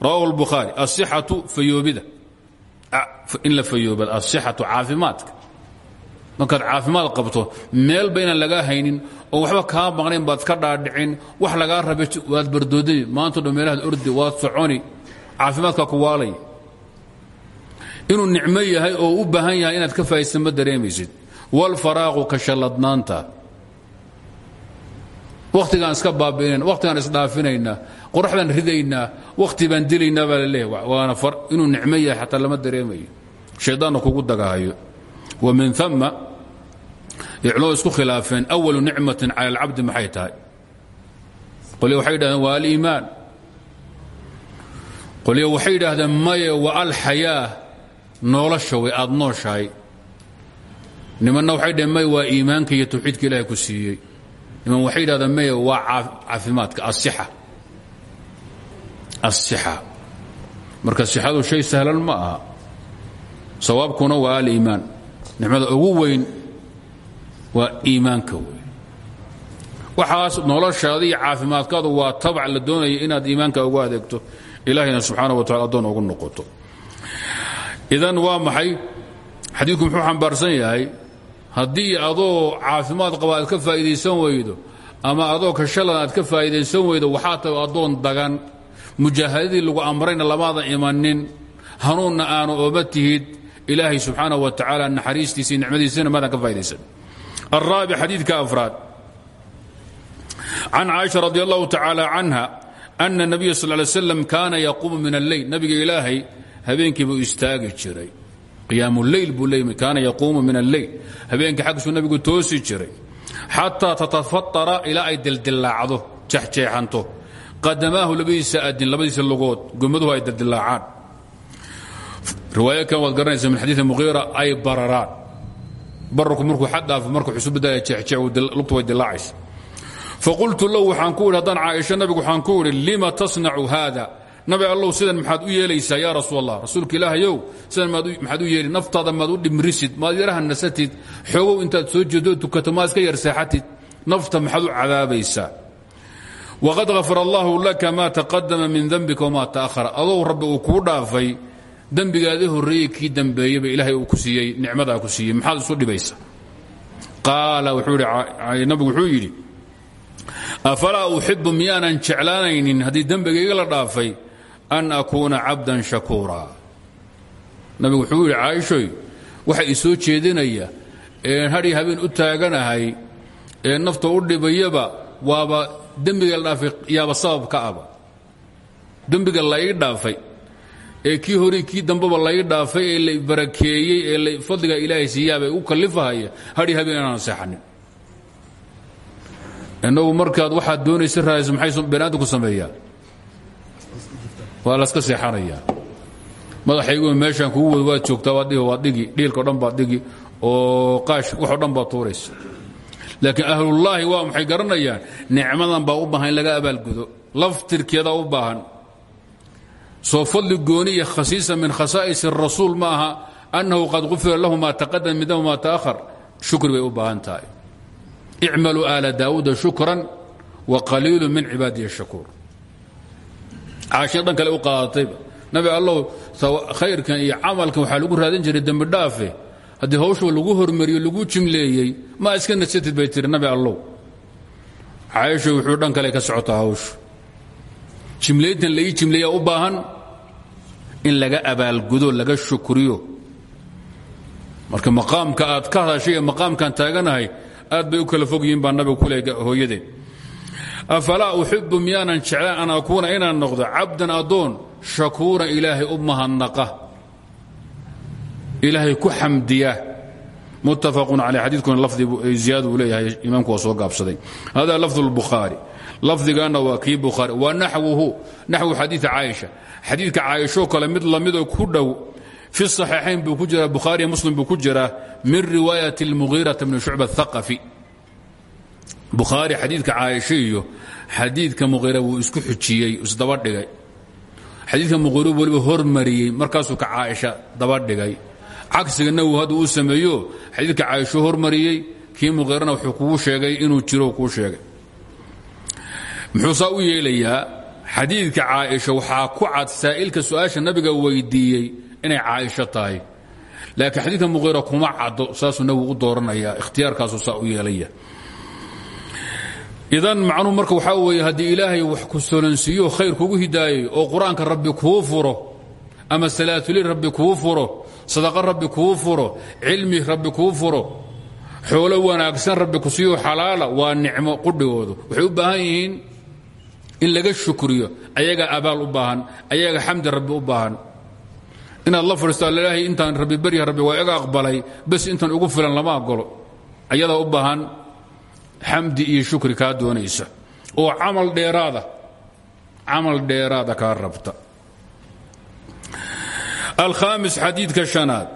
Rawahu اlbukhaari asixatu fayoobida in la fayoobada asixatu caafimaadka markaad caafimaad qabto meelba inaan lagaa haynin oo waxba kaa maqnayn baad ka dhaadhicin wax lagaa rabe waad bardoodami maanto dhan meelahaad waad soconi caafimaadka ku waalay. Inuu nicmo oo u baahan yahay inaad ka faa'idsan ma dareemaysid. Walfaraaqu ka shalladnaanta wakhtigaan iska baabi'inayn wakhtigaan isdhaafinaynaa qoraxdaan ridaynaa wakhti baan dilaynaa baa la leeyahy waana inuu nicmo yahay lama dareemayo. Shaydaanna kugu dagahayo wa min ثama icloo isku khilaafeen awalu nicmatin cala alcabdi maxay tahay? Qolyo waxay yidhahdeen waa aliimaan. Qolyo waxay yidhaahdeen maye wa alxayaa nolosha way aad nooshahay. Nimanna waxay dhaheen maye waa iimaanka iyo tawxiidka ilahay ku siiyey. Niman waxay yidhahdeen maye waa caafimaadka asixa asixa marka sixadu shay sahlan ma aha. Sawaabkuna waa aliimaan. Nicmada ugu weyn waa iimaanka wey waxaas noloshaada iyo caafimaadkaadu waa tabac la doonaya inaad iimaanka ugu adeegto ilahayna subxaana wa tacala addoon ugu noqoto. Idan waa maxay? Xadiidku muxuu xambaarsan yahay haddii adoo caafimaad qaba aad ka faa'iidaysan weydo ama adoo kashalan aad ka faa'iidaysan weydo waxaa tahay addoon dagan. Mujaahadadii lagu amrayna lamaada imanin. Hanuunna aanu oba tihid. Ilaahay subxaana wa tacaala naxariistiisa iyo nicmadiisana maadaan ka faa'idaysan الرابع xadيiثka أفراad عن cائشha رضي الله تعالى عنها أن النبي صلى اه عليه وسلم كاana يقuم min الليل nabiga ilaahay habeenkii buu istaagi jiray قiyaam الleyl buu le kaana yaquumu min الleyl habeenkii xaggiisuu nabigu toosi jiray xatىa tatafaطara ilaa ay dildilaacdo jexjeexanto qadamaahu labadiisa adin labadiisa lugood gomaduhu ay dildilaacaan riwaayo kan waad garanaysa min xadiiث muغيira ay bararaan bararku markuu xad dhaafo markuu xusubada jeexjeexlugtu way dilaacaysa faqultu low waxaan ku idhi haddaan caaisha nabigu waxaan ku idhi lima tasnacu haada? Nabi allow sidan maxaad u yeelaysaa yaa rasuul allah rasuulka ilaahayow sidan maxaad u yeeli naftaada maad u dhimrisid maad yaraha nasatid xoogow intaad soo jeedo tukato maad iska nafta maxaad u cadaabaysaa. Waqad hafar allahu laka maa taqadama min dembika wamaa ta'ahara adow rabbi uu kuu dhaafay dembigaadi horreeyey kii dembeeyeyba ilaahay uu ku siiyey nicmadaa ku siiyey maxaad isu dhibaysa? Qaala nabigu wuxuu yidhi afalaa uxibu miyaanan jeclaanaynin haddii dembigayga la dhaafay an akuuna cabdan shakuura nabigu wuxuu yidhi waxa i jeedinaya een hadhii habeen u taaganahay ee nafta u dhibayaba waaba dembiga la dhaafay yaaba sabab ka aba. Dembiga la dhaafay ee kii hore kii dambeba lai dhaafay ee la barakeeyey ee fadliga ilaahay siiyaabay u kallifahaya hadhii habeen inaan seexanin. Markaad waxaad doonaysa raadaysa maxay banaadamku sameeyaa waa laska seexanayaa madaxaygu meeshaan kugu wad waad joogtaa waad dhigi dhiilkao dhan baad dhigi oo qaash waxoo dhan baad tuuraysa. Laakiin ahlullaahi waa maxay garanayaan baa u baahan in laga abaalgudo laftirkeedaa u baahan soo fadli gooni iyo khasiisa min khasaa'is الrasuul ma aha annahu qad gufira lahu ma taqadam min dam ma ta'ahar shukri bay u baahan tahay icmaluu aala daawuuda shukran wa qaliilu min cibaadihi الshakuur caashiya dhan kale u qaadatayba nabi allow khayrkan iyo camalkan waxaa lagu raadin jiray dembi dhaafe haddii hawshu lagu hormariyo lagu jimleeyey ma iska nasatid bay tiri nabi allow caaisha wuxuu dhan kale ka socotaa hawshu jimlayntan laii jimleeyaa u baahan in laga abaalgudo laga shukriyo marka maqaamka aad ka hadashay ee maqaamkaan taaganahay aad bay u kala fog yihiin baa nabiga kule hooyadeen afalaa uxibu miyaanan jeclaan an akuuna inaan noqdo cabdan addoon shakuuran ilaahay u mahadnaqa ilaahay ku xamdiya muttafaqun caley xadiidkuna lafdi ziyaad uu leeyahay imaamku waa soo gaabsaday. Hada lafdigaana waa kii bukhaari wa naxwuhu naxwu xadiii caaisha. Xadiidka caaishoo kale mid lamidoo ku dhow fi صaxiixayn buu ku jiraa bukhaariy muslim buu ku jiraa min riwaayat اlmugiirata bni shucba athaqafi bukhaari xadiidka caaisha iyo xadiidka muqiira wuu isku xujiyey isdaba dhigay. Xadiidka muqiiru weliba hormariyey markaasuu ka caaisha daba dhigay. Cagsiga nawowi hadda uu sameeyo xadiidka caaisho hormariyey kii muqiirana wuxuu kugu sheegay inuu jiro kuu sheegay muxuu saa u yeelayaa xadiidka caaisha waxaa ku cad saa'ilka su'aasha nabiga weydiiyey inay caaisho tahay. Laakiin xadiidka muqiira kuma caddo saasuu nabigu u dooranaya ikhtiyaarkaasuu saa u yeelaya idan macnuhu marka waxaa weeye haddii ilaahay wax ku solansiiyo khayr kugu hidaayey oo qur'aanka rabbi kuu furo ama salaatulil rabbi kuu furo sadaqa rabbi kuu furo cilmi rabbi kuu furo xoolo wanaagsan rabbi ku siiyo xalaala waa nicmo qudhigoodu. Waxay baahan yihiin in laga shukriyo ayaga abaal u baahan ayaga xamdi rabbi u baahan. Inaad la fadhiisto ilaahay intaan rabbi berya rabbi waa iga aqbalay bes intan ugu filan lama aqolo ayadaa u baahan xamdi iyo shukri kaa doonaysa. Oo camal dheeraada camal dheeraada kaa rabta. Alkhaamis xadiidka shanaad.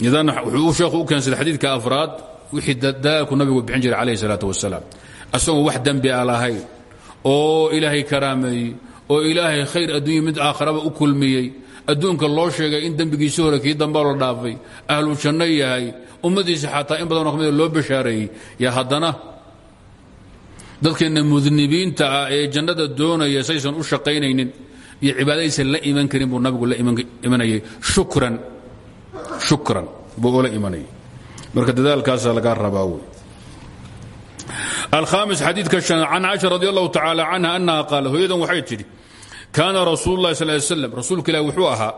Idan wuxuu sheekhu u keensaday xadiidka afraad wixii dadaalku nabigu bixin jiray calayhi salaatu wasalaam. Asagoo wax dembi a lahayn oo ilaahay karaameeyey oo ilaahay khayr adduunya mid aakharaba u kulmiyey. Adduunka loo sheegay in dembigiisii hore kii dambaa la dhaafay. Ahlu janno yahay ummadiisa xataa in badanoo kamida loo bashaareeyey yaa haddana dadkeenna mudnibiinta ah ee jannada doonaya saysan u shaqaynaynin iyo cibaadaysan la iman karin buu nabigu la imanayay. Shukran. Shukran. Buu ula imanayay. Marka dadaalkaasaa lagaa rabaa wey alkhaamis xadiidka can caaisha radi allahu tacaala canha annaha qaala hooyadan waxay tidhi kaana rasuulu lahi sal slam rasuulka ilahi wuxuu ahaa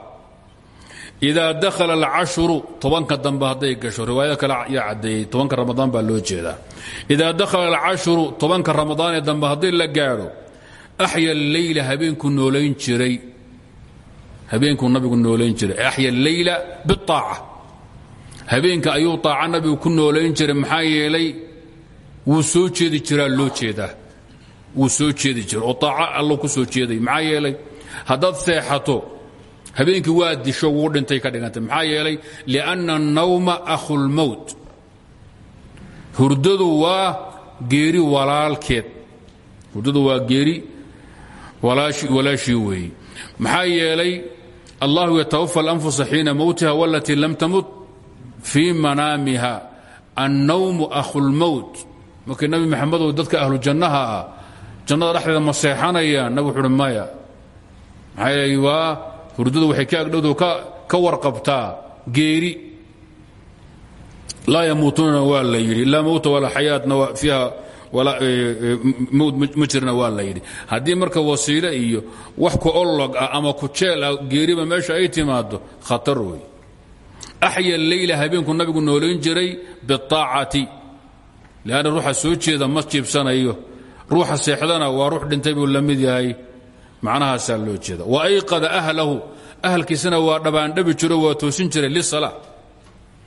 idaa dakhala alcashuru tobanka dambe hadday gasho riwaayada kale yaa caddeeyey tobanka ramadaan baa loo jeedaa idaa dakhala alcashuru tobanka ramadaan ee dambe haddii la gaadho axya alleyla habeenkuu noolayn jiray habeenkuu nabigu noolayn jiray axya alleyla biaaca habeenka ayuu aaca nabigu ku noolayn jiray maxaa yeelay wuu soo jeedi jiraa loo jeedaa. Wuu soo jeedi jira oo aaca allo ku soo jeeday. Maxaa yeelay? Haddaad seexato habeenkii waa disho wuu dhintay ka dhigantay. Maxaa yeelay? Lianna annawma akhulmowt hurdadu waa geeri walaalkeed. Hurdadu waa geeri walaashii weeye maxaa yeelay? Allahu yatawafa alanfusa xiina mowtiha walatii lam tamut fii manaamiha annawmu akhulmowt markii nabi maxamedow dadka ahlu jannaha ah jannada dhexdeeda ma seexanayaan nabig wuxuuhi maya. Maxaa yeelay waa hurdadu waxay ka agdhowdo ka warqabtaa geeri. Laa yamuutuuna waa la yidhi laa mowta walaa xayaatna fiiha mowt ma jirna waa la yidhi. Haddii marka wasiile iyo wax ku ollog ah ama ku jeel ah geeriba meesha ay timaado khatar wey axya leyla habeenku nabigu noolayn jiray biaacati leanna ruuxa soo jeeda ma jiibsanayo ruuxa seexdana waa ruux dhintay buu la mid yahay macnahaasaa loo jeeda wa ayqada ahlahu ahalkiisana waa dhabaandhabi jiro waa toosin jiray lisala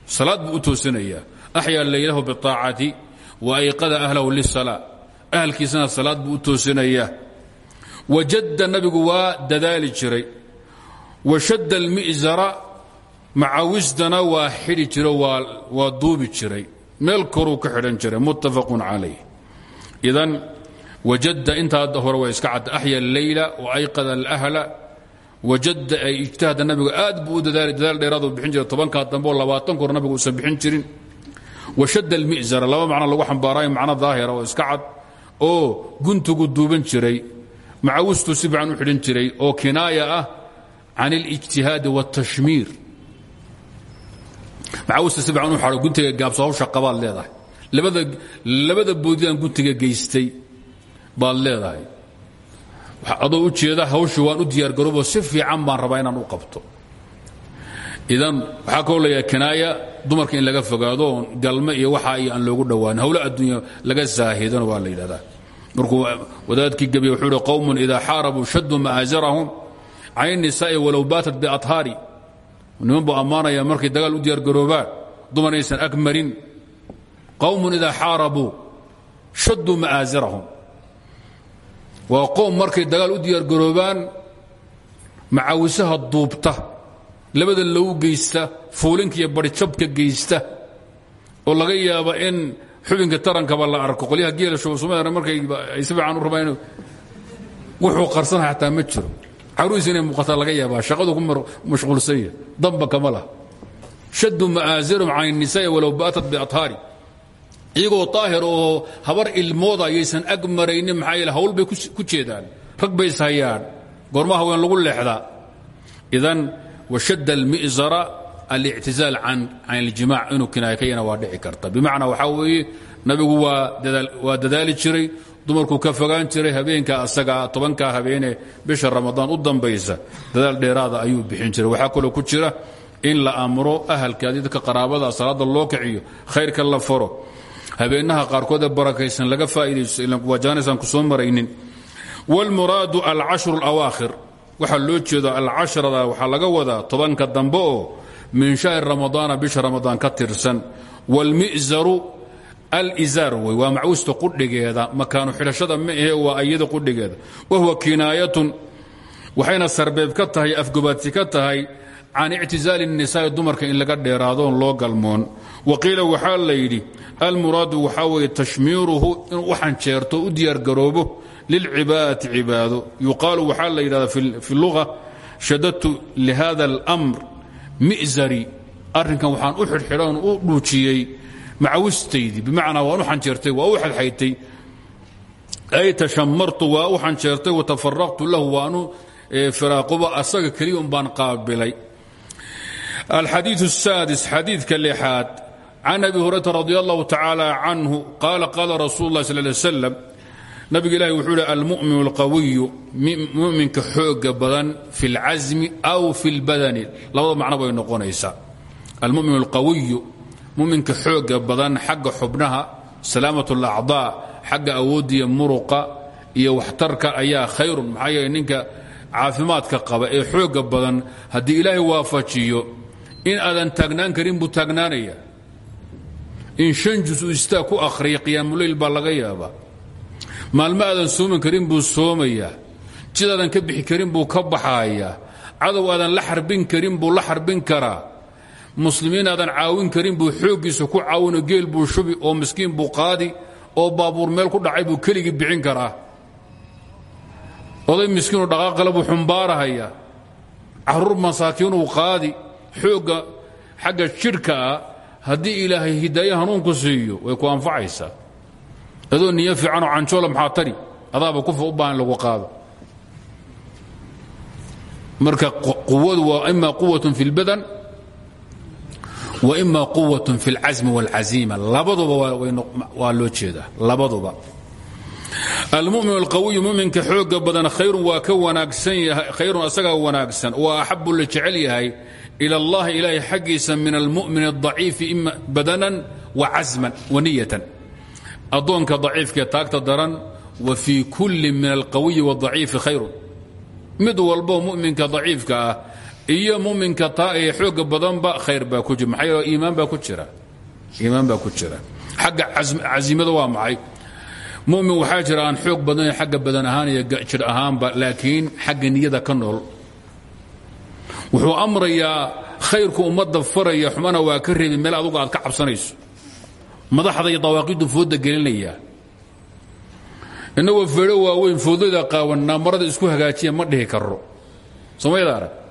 salaad buu u toosinayaa axyaa leylahu biaacati wa ayqada ahlahu lisala ahalkiisana salaad buu u wajadda nabigu waa dadaali jiray wa shadda almi'zara macawisdana waa xidhi jiro waa duubi jiray meel koruu ka xidhan jiray muttafaqun calayh. Idan wajadda intaa hore waa iska cadda. Axya alleyla waayqada alahla. Wajadda ay ijtihada nabigu aad buu u dadaali dadaal bixin jiray. Tobankaa dambe oo labaatan kor nabigu uusan bixin jirin. Washadda almi'zara laba macno lagu xambaarayo macno daahira oo iska cad oo guntugu duuban jiray. Macawistuu si u xidhin jiray oo kinaaya ah can اlijtihaadi wاtashmiir maawse ican u ao guntiga gaabso hawsha leedahay. Labada boodidan guntiga geystay baad leedahay. Adoo ujeeda hawshi waan u diyaargaroobo si fiican baan rabaa inaan u qabto. Idan waxaa kaloo layaa dumarka in laga fogaado oon iyo waxa iyo aan loogu dhowaanin hawlo adduunya laga saahiidano waa la yidhahdaa markuu wadaadkii gebiye wuxuu uhi qowmun idaa xaarabuu shaduu ma'aasirahum can inisaa'i walow baatat biathaari niman buu ammaanaya markay dagaal u diyaargaroobaan dumar inaysan ag marin. Qowmun idaa xaarabuu shaduu ma'aasirahum. Waa qowm markay dagaal u diyaargaroobaan macawisaha duubta labada logu geysta fuulinka iyo barjabka geysta oo laga yaaba in xubinka tarankaba la arko. Qolyaha geela shubarsumada markay ay si fiican u rabaan wuxuu qarsana xataa ma jiro caruus inay muuqataa laga yaabaa shaqadu ku mashquulsanya damba kama lah shaddu ma'aasirum can الnisaa'i walow baatat biaطhaari iyagoo daahir oo habar ilmooda ayaysan ag maraynin maxaa yeele hawl bay ku jeedaan rag bay is hayaan goorma haween lagu leexdaa idan washadd almi'zara alictizaal can اljimac inuu kinaaya ka yana waa dhici karta bimacnaa waxaa weeye nabigu waa dadaali jiray dumarkuu ka fogaan jiray habeenka asaga tobankaa habeenee bisha ramadaan u dambaysa dadaal dheeraada ayuu bixin jiray waxaa kaloo ku jira in la amro ahalkaadi dadka qaraabada salaada loo kiciyo khayrka la faro habeenaha qaarkood ee barakaysan laga faa'iidaysto waa jaanisan ku soo maraynin wاlmuraadu alcashru اlawaakhir waxaa loo jeedo alcashrada waxaa laga wadaa tobanka dambe oo min shahri ramadaana bisha ramadaan ka tirsan wاlmi'zaru alizaar wey waa macwista qudhigeeda makaanu xidhashada ma ahe waa ayada qudhigeeda wahuwa kinaayatun waxayna sarbeeb ka tahay afgobaadsi ka tahay can ictizaali الnisaa'i dumarka in laga dheeraadoon loo galmoon wa qiila waxaa la yidhi almuraadu waxaa weeye tashmiiruhu inuu u xanjeerto u diyaargaroobo lilcibaadati cibaado yuqaalu waxaa la yidhahda fi luga shadadtu lihada اlmr mi'zari arrinkan waxaan u xidhxidhan u dhuujiyey macawistaydii bimacnaa waan u xanjeertay waa u xadxaytay ay tashamartu waa u xanjeertay watafaraqtu lahu waanu firaaquba asaga keliya un baan qaabilay alxadiiث الsaadis xadiidka lixaad can abi hurayrata radi allahu tacaala canhu qaala qaala rasuul اlah sal lay slam nabiga ilahi wuxuu ihi almu'min اlqawiyu muminka xooga badan fi اlcasmi aw fi اlbadani labada macno bay noqonaysaa almumin اlqawiyu muminka xooga badan xagga xubnaha salaamat اlacdaa xagga awoodiya muruqa iyo waxtarka ayaa khayrun. Maxaa yeele ninka caafimaadka qaba ee xooga badan haddii ilaahay waafajiyo in aadan taagnaan karin buu taagnaanaya in shan jus uu istaag ku akhriya qiyaamuleyl baa laga yaabaa. Maalmo aadan soomi karin buu soomayaa. Jid aadan ka bixi karin buu ka baxaaya cadow aadan la xarbin karin buu la xarbin karaa muslimiin aadan caawin karin buu xooggiisa ku caawino geel buu shubi oo miskiin buu qaadi oo baabuur meel ku dhacay buu keligii bixin karaa. Oday miskiinu dhaqaaqale buu xumbaarahaya. Caruur masaakiinuu qaadi xoogga xagga jidhka ah haddii ilaahay hidaaye hanuunku siiyo way ku anfacaysaa. Adoo niyo fiicanoo canjoola maxaa tari adaaba kufa u baahan lagu qaado. Marka quwadu waa ima quwatun fi اlbadan wa ima quwatun fi اlcasmi wاlcaziima labaduba waa loo jeedaa labaduba almumin alqawiyu muminka xooga badan khayrun waa ka wanaagsan yahay khayrun asagaa wanaagsan waa axabu la jecel yahay ila allahi ilaahay xaggiisa min almu'min الضaciifi ima badanan wa casman wa niyatan addoonka daciifkaee taagta daran wa fii kulli min alqawiyi wاdaciifi khayrun mid walbo muminka daciifka ah iyo muminka ee xooga badanba khayr baa ku jira. Maxaa yeele iimaan baa ku jira. Iimaan baa ku jira. Xagga casiimada waa maxay? Mumin waxaa jira xoog badan xagga badan ahaan iyo jir ahaanba laakiin xagga niyada ka nool. Wuxuu amrayaa khayrku ummadda faraya xumana waa ka reebi meel adugu aad ka cabsanayso. Madaxda iyo dawaaqidu fooda gelinaya. Innagoo feedho waaweyn foodada qaawannaa marada isku hagaajiya ma dhihi karo somayda arag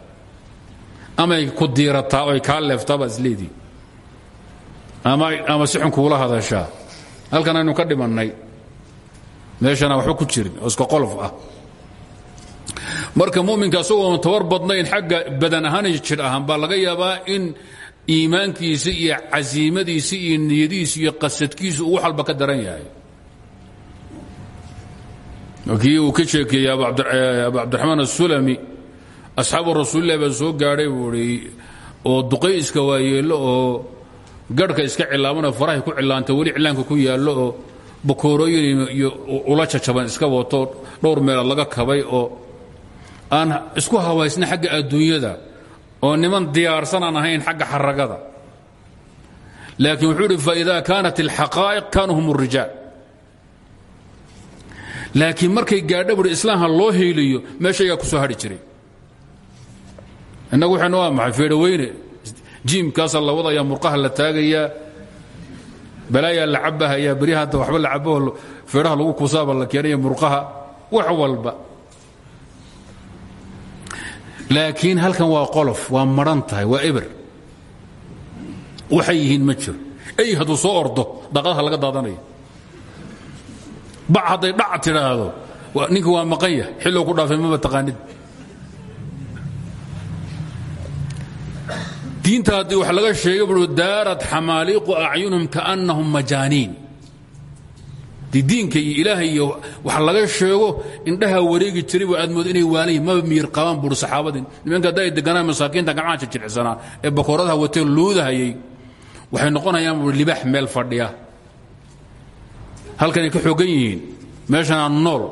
amay ku diirataa oy kaa leeftaabaa isleedii ama si xun kuula hadashaa. Halkan aynu ka dhimannay. Meeshana waxba ku jirin oo iska ah. Marka muminka asagoo tabar badnayn xagga badan ahaan jir ahaan baa laga yaabaa in iimaankiisa iyo casiimadiisa iyo niyadiisa iyo qasadkiisu uu wax ka daran yahay. Kii uu ka sheekeeyey abu cabdiraxmaan asulami asxaabu rasuulilah baa soo gaadhay buu oo duqay iska waayeello oo garhka iska cilaamana farahay ku cilaanta weli cilaanka ku yaalo oo bakoorooyin iyo ula jajaban iska wato dhowr meel laga kabay oo aan isku hawaysna xagga adduunyada oo niman diyaarsanaan ahayn xagga xaragada laakiin wuxuu idhi faida kaanat alxaqaa'iq kaanuu hum laakiin markay gaadha buhi islaamha loo heeliyo meeshayaa ku soo hadhi jiray innagu waxaynu waa maxay? Feedhaweyne jiimkaasa la wadayaa murqaha la taagayaa balaayaa la cabbahayaa beryaha hadda waxba la cabbaho feedhaha lagu kusaaba la keenaya murqaha wax walba. Laakiin halkan waa qolof waa maran tahay waa eber. Waxay yihiin ma jiro. Ey hadduu soo ordo daqadaha laga daadanaya bac hadday dhac tidhaahdo ninka waa maqanya xillow ku dhaafay maba taqaanid diinta haddii wax laga sheega buu daarat xamaaliiqu acyunhum kaannahum majaaniin. Diinka iyo ilaahay iyo wax laga sheego indhaha wareegi jiray bu aad moodo inay waalayihin maba miyir qabaan buuri saxaabadii nimanka hadda ay deganaan masaakiinta gacmaha jijiricsanaa ee bakooradaha watee luudahayay waxay noqonayaan buuri libax meel fadhiya. Halkanay ka xoogan yihiin meeshanaan nool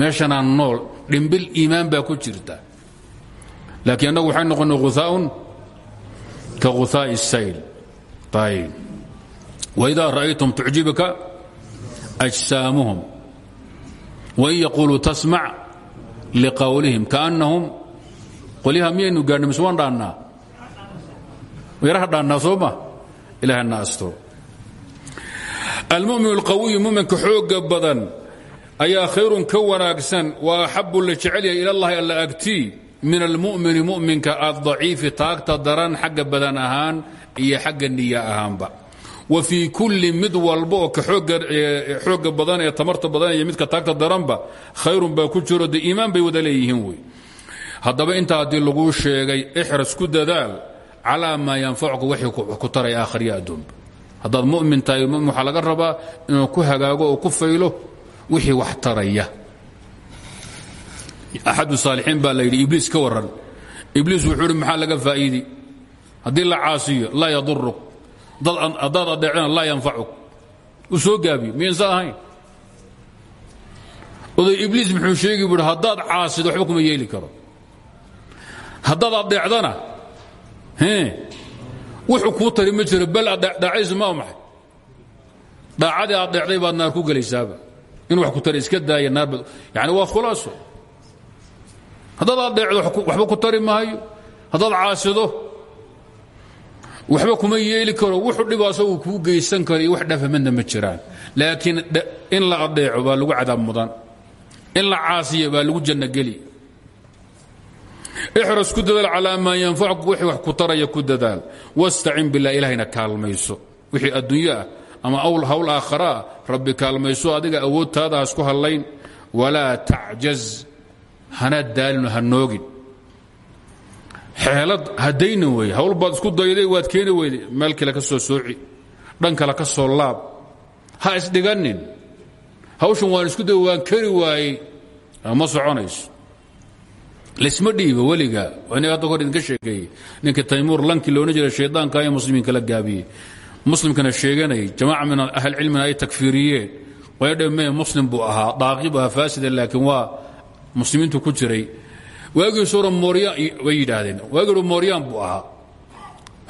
meeshanaan nool dhimbil iimaan baa ku jirta laakiin annagu waxaan noqona uaaun ka uaai sayl waidaa ra'aytum tucjibka ajsaamuhum wain yaquluu tasmac liqawlihim kaannahum qolyaha miyaynu gaadhna mise waan dhaannaa yaraha dhaannaa soo ma ilaahana asto almumin اlqawiyu muminka xooga badan ayaa khayrun ka wanaagsan waa axabu la jecelyahay min almumini muminka aلضaciifi taagta daran xagga badan ahaan iyo xagga niya ahaanba. Wa fii kulli mid walba oo ka xooga badan ee tamarta badan iyo midka taagta daranba khayrun baa ku jiro dee iimaan bay wada leeyihiin wey. Haddaba intaa haddii laguu sheegay ixras ku dadaal calaa maa yanfacuka wixii ku taray aakhriya adduunba. Haddaad mu'min tahay mumin waxaa laga rabaa inuu ku hagaago oo ku faylo wixii wax taraya axadu saalixiin baa la yidhi ibliis ka warran. Ibliis wuxuu ihi maxaa laga faa'iidi? Haddii la caasiyo laa yaduruk haddaad adeecdana laa yanfacuk. Uu soo gaabiyo miyansa ahayn? Oday ibliis muxuu sheegi buui haddaad caasido waxba kuma yeeli karo. Haddaad adeecdana wuxuu kuu tari ma jiro bal dhaacaysu ma maxay dhaacadii adeecday baad naar ku gelaysaaba in wax ku tari iska daaya naar yani waa khulaaso haddaad adeecdo waxba ku tari maayo. Haddaad caasido waxba kuma yeeli karo. Wuxuu dhibo asagu kuu geysan iyo wax dhafamadna ma jiraan. Laakiin in la adeeco baa lagu cadaab in la caasiyo baa lagu janno geli ixras ku dadaal calaa maa yanfacuk wixii wax ku taraya ku dadaal. Wastacin billah ilahayna kaalmayso. Wixii adduunyo ah ama hawl aakhara ah rabbi adiga awoodtaada hasku hadlayn. Walaa tacjaz hana daalino ha noogin. Xeelad hadaynin wey hawl baad isku dayday waad keeni weyday meel kale ka soo sooci dhan kale ka soo laab. Ha isdhiganin hawshan waan isku day waan kari waayey. Ma soconayso. Laysma dhiibo weliga aniga hadda hor idinka sheekeeyey. Ninka taymuur lankii loona jiray shaydaanka ee muslimiinka la gaabiyey. Muslimkana sheeganayay jamaaca min ahlcilmina ay takfiiriyeen. Waydhe me muslim buu ahaa daaqi buu ahaa faasida laakiin waa muslimiintu ku jiray. Waagiisura mooryaan way yidhaahdeen. Waagiiru mooryaan buu ahaa.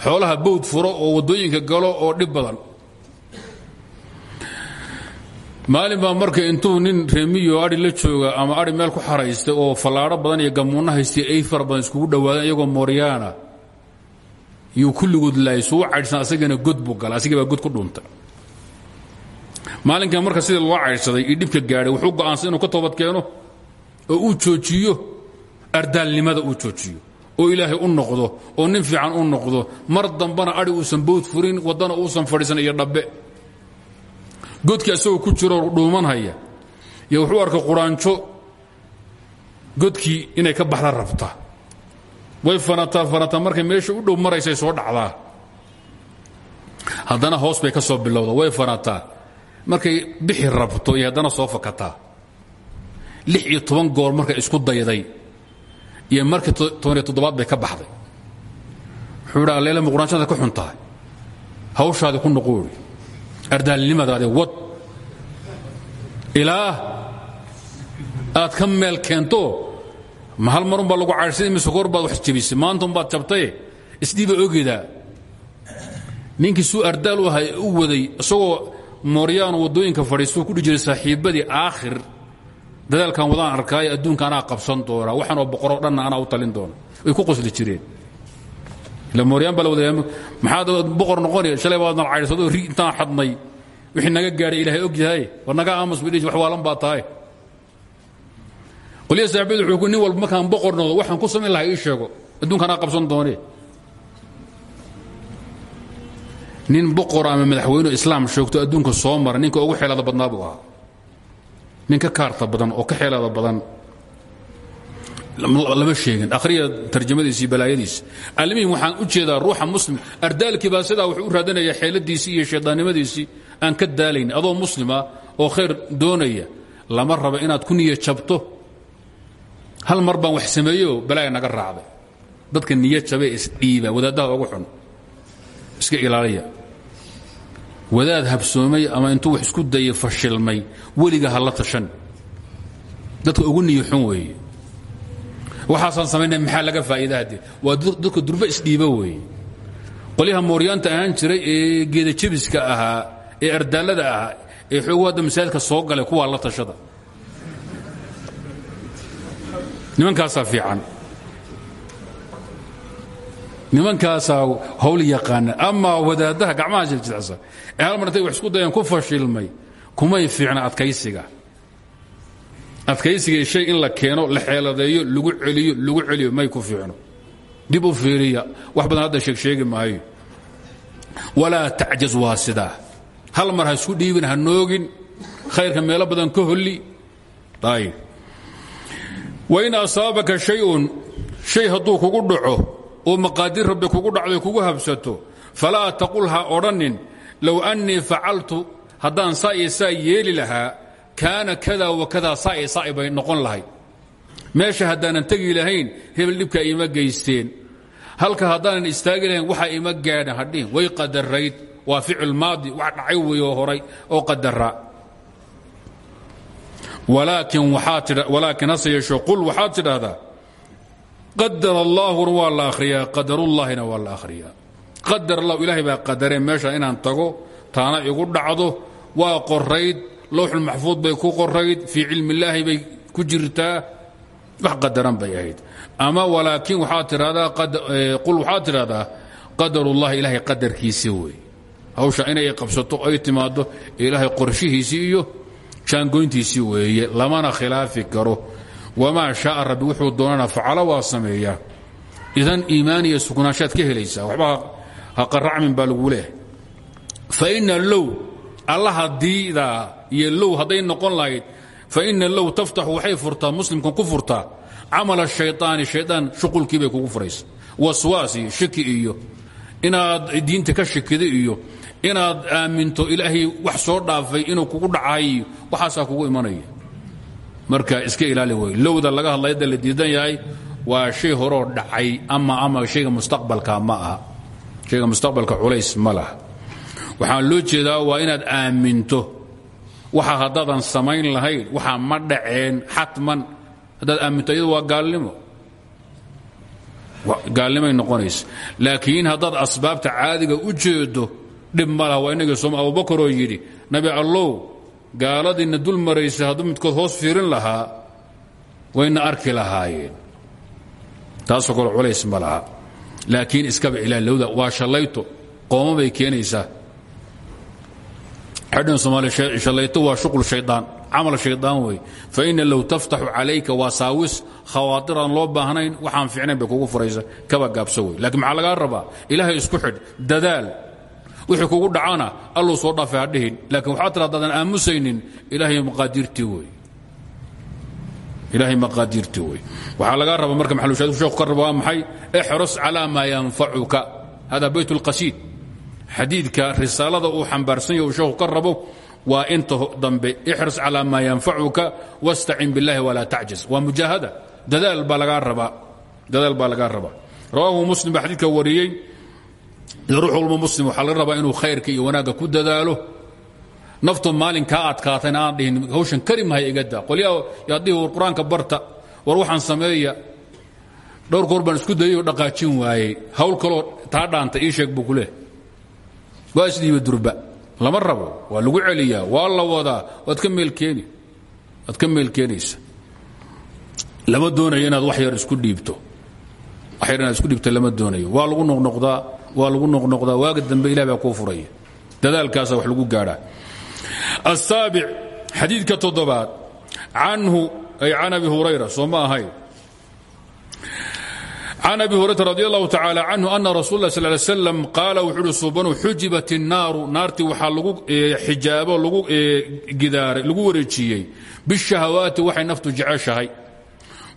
Xoolaha bawd furo oo waddooyinka galo oo dhib badan. Maalin baa marka intuu nin reemiyo adhi la jooga ama adhi meel ku xaraystay oo fallaadho badan iyo gammuunno haystay ay fara badan iskugu dhowaadeen iyagoo mooryaana yuu kulligood laayay suu caydhsan asagana god buu gala asagii god ku dhuuntay maalinkan marka sidii loo caydhsaday dhibka gaadhay wuxuu go'aansan inuu ka toobad keeno oo uu joojiyo ardaalnimada uu joojiyo oo ilaahay u noqdo oo nin fiican u noqdo mar dambana adhi uusan bawd furin waddana uusan fadhiisan iyo dhabbe. Godkii asagoo ku jiroo dhuuman haya yo wuxuu arkay quraanjo godkii inay ka baxda rabta. Way fanataa fanataa markay meesha u dhow maraysay soo dhacdaa haddana hoos bay ka soo bilowda way fanataa markay bixi rabto iyo haddana soo fakataa lix iyo toban goor markay isku dayday iyo markii tobaniyo toddobaad bay ka baxday. Wuxuu idhi alleele muquraanshada ka xun tahay. Hawshaadii ku noquuri ardaalnimadaadii wad. Ilaa aad ka meel keento. Ma hal marun baa lagu caadhsay mise goor baad wax jebisay maantaun baad jabtaye isdhiiba ogedaa ninkii suu ardaal u ahay u waday isagoo mooryaanu waddooyinka fadhiistuu ku dhi jiray saaxiibbadii aakhir dadaalkan wadaan arkaayo adduunka anaa qabsan doona. Waxaanoo boqoroo dhanna u talin doona. Way ku qosli jireen. Ila mooryaan baa la maxaad boqor noqonaya shalay baad nal caydhsadoo ri intaan xadnay. Wixii naga gaadhay ilaahay og yahay war naga aamus bidhi wax waalan baa tahay. Qolya saaxiibadu wuxuu ku nin walba markaan waxaan ku samayn lahaa ii sheego. Adduunka qabsan doonee nin boqor ama madaxweyne islaam sheegto adduunka soo mara ninka ugu xeelada badnaa buu nin ka kaarta badan oo ka xeelada badan lama sheegin. Akhriya tarjamadiisi iyo balaayadiisa almihim waxaan u jeedaa ruuxa muslim. Ardaalkii baa sidaa wuxuu u raadinaya xeeladiisii iyo shaydaannimadiisii aan ka daalayn adoo muslima oo khayr doonaya lama raba inaad ku niya jabto. Hal mar baan wax sameeyeoo balaaya naga raacday. Dadka niya jabee isdhiiba wadaaddaha ugu xun. Iska ilaaliya wadaad habsoomay ama intuu wax isku dayay fashilmay weliga ha la tashan. Dadka ugu niyo xun weeye. Waxaasaan samaynay maxaa laga faa'iida haddee waa dadka durba isdhiiba weeye. Qolyaha mooryaanta ahaan jiray ee geeda jebiska ahaa ee ardaallada ahaa ee xoogu hadda masaajidka soo galay kuwaa la tashada. Nimankaasaa fiican. Nimankaasaa hawl yaqaana. Amaa wadaaddaha gacmaha jiljilcsa ee hal mar intay wax isku dayaan ku fashilmay. Kumay fiicna adkaysiga. Adkaysiga shay in la keeno la xeeladeeyo lagu celiyo lagu celiyo may ku fiicno. Dib u fiiriya. Wax badan hadda sheegsheegi maayo. Walaa tacjaz waa sidaa hal mar ha isku dhiibin ha noogin. Khayrka meelo badan ka holli. Ayb wain asaabaka shayun shay hadduu kugu dhaco oo maqaadir rabbi kugu dhacdo kugu habsato falaa taqul ha odhannin low annii facaltu haddaan saa iyo saa yeeli lahaa kaana kada wa kada saa iyo noqon lahayd meesha haddaanan tegi lahayn hebel dhibka ima geysteen. Halka haddaanan istaagi lahayn ima gaadhan hadhihin way qadarayd waa ficil maadi wax dhacay weeyoo horay oo qadara. Walaakin hase yeesho qul waxaad tidhaahdaa qadar allaahuna waa la akhriyaa qadarullaahina waa la akhriyaa qadar allahu ilaahay baa qadareen meesha inaan tago taana igu dhacdo. Waa qorayd lowxul maxfuud bay ku qorayd fii cilmi illaahi bay ku jirtaa. Wax qadaran bay ahayd. Ama walaakiin waxaad tidhahdaa qul waxaad tidhahdaa qadarullahi ilaahay qadarkiisi wey hawsha inay qabsato ay timaaddo ilaahay qorshihiisii iyo jaangoyntiisii weeye. Lamana khilaafi karo. Wamaa shaaa rabbi wuxuu doonana facala waa sameeyaa. Idan iimaan iyo sugnaanshaad ka helaysaa. Waxba qaracmin baa lagu leehay faina low allaha diidaa iyo low hadday noqon lahayd faina low taftaxu waxay furtaa muslimkan ku furtaa camal shayطaani shayطaan shuqulkii bay kugu furaysa. Waswaas iyo shaki iyo inaad diinta ka shakida iyo inaad aaminto ilaahay wax soo dhaafay inuu kugu dhacahay iyo waxaasaa kugu imanaya. Marka iska ilaali wey lowda laga hadlayada la diidan yahay waa shay horoo dhacay ama ama shayga mustaqbalka ma aha shayga mustaqbalka culays ma laha. Waxaan loo jeedaa waa inaad aaminto. Waxa haddaadan samayn lahayn waxaa ma dhaceen xatman. Haddaad aaminto iyadu waa gaalnimo. Gaalnimay noqonaysa. Laakiin haddaad asbaabta caadiga u jeedo dhib ma laha. Waa inagii soom abubakaroo yidhi nabi allow gaaladiinna dul maraysa hadduu midkood hoos fiirin lahaa wayna arki lahaayeen. Taasoo kale culays ma laha laakiin iskaba ilaalowda waa shallayto qooma bay keenaysaa. Xadhan soomaali shallayto waa shuqul shaydaan camal shaydaan wey fa ina low taftaxu calayka wasaawis khawaatiraan loo baahnayn waxaan fiicnayn bay kugu furaysa kaba gaabso wey laakiin maxaa lagaa rabaa? Ilaahay isku xidh dadaal. Wixii kugu dhacana alluu soo dhaafay hadhihin laakiin waxaa tira haddaadan aamusaynin ilaahay maqaadiirtii wey ilahay maqaadiirti wey waxaa lagaa raba marka maxalushaadku sheekhu ka raba waa maxay? Ixrus calaa maa yanfacuka. Hada bayt اlqasiid xadiidka risaalada uu xambaarsan yahy uu sheekhu ka rabo waa inta dambe ixris calaa maa yanfacuka wastacin biاllahi walaa tacjiz waa mujaahada. Dadaal baa lagaa rabaa. Rawaahu muslim baa xadiidka wariyey. Ruux walba muslim waxaa laga rabaa inuu khayrka iyo wanaagga ku dadaalo naftu maalin kaa adkaatayna aan dhihin hawshan kari mahay igada qolyaa yaadhihi war qur'aanka barta war waxaan sameeya. Dhowr goor isku dayayoo dhaqaajin waayey. Hawl kaloo taa dhaanta ii sheeg buu ku leh. Lama rabo. Waa lagu celiyaa. Waa la wadaa. Waad ka meelkeeni waad ka meelkeenaysa lama doonayo inaad wax yar isku dhiibto. Wax isku dhiibto lama doonayo. Waa lagu noqnoqdaa. Waa lagu noqnoqdaa. Waaga dambe ilah baa kuu furaya. Wax lagu gaadhaa asaabic xadiidka toddobaad. Canhu ay can abi hurayra soo ma ahay. Can abi hurayra radi allahu tacaala canhu ana rasul lah sal l slam qaala wuxuu uhi suubanu xujibat innaaru naartii waxaa lagu xijaabo lagu gidaaray lagu wareejiyey. Bishahawaati waxay naftu jeceshahay.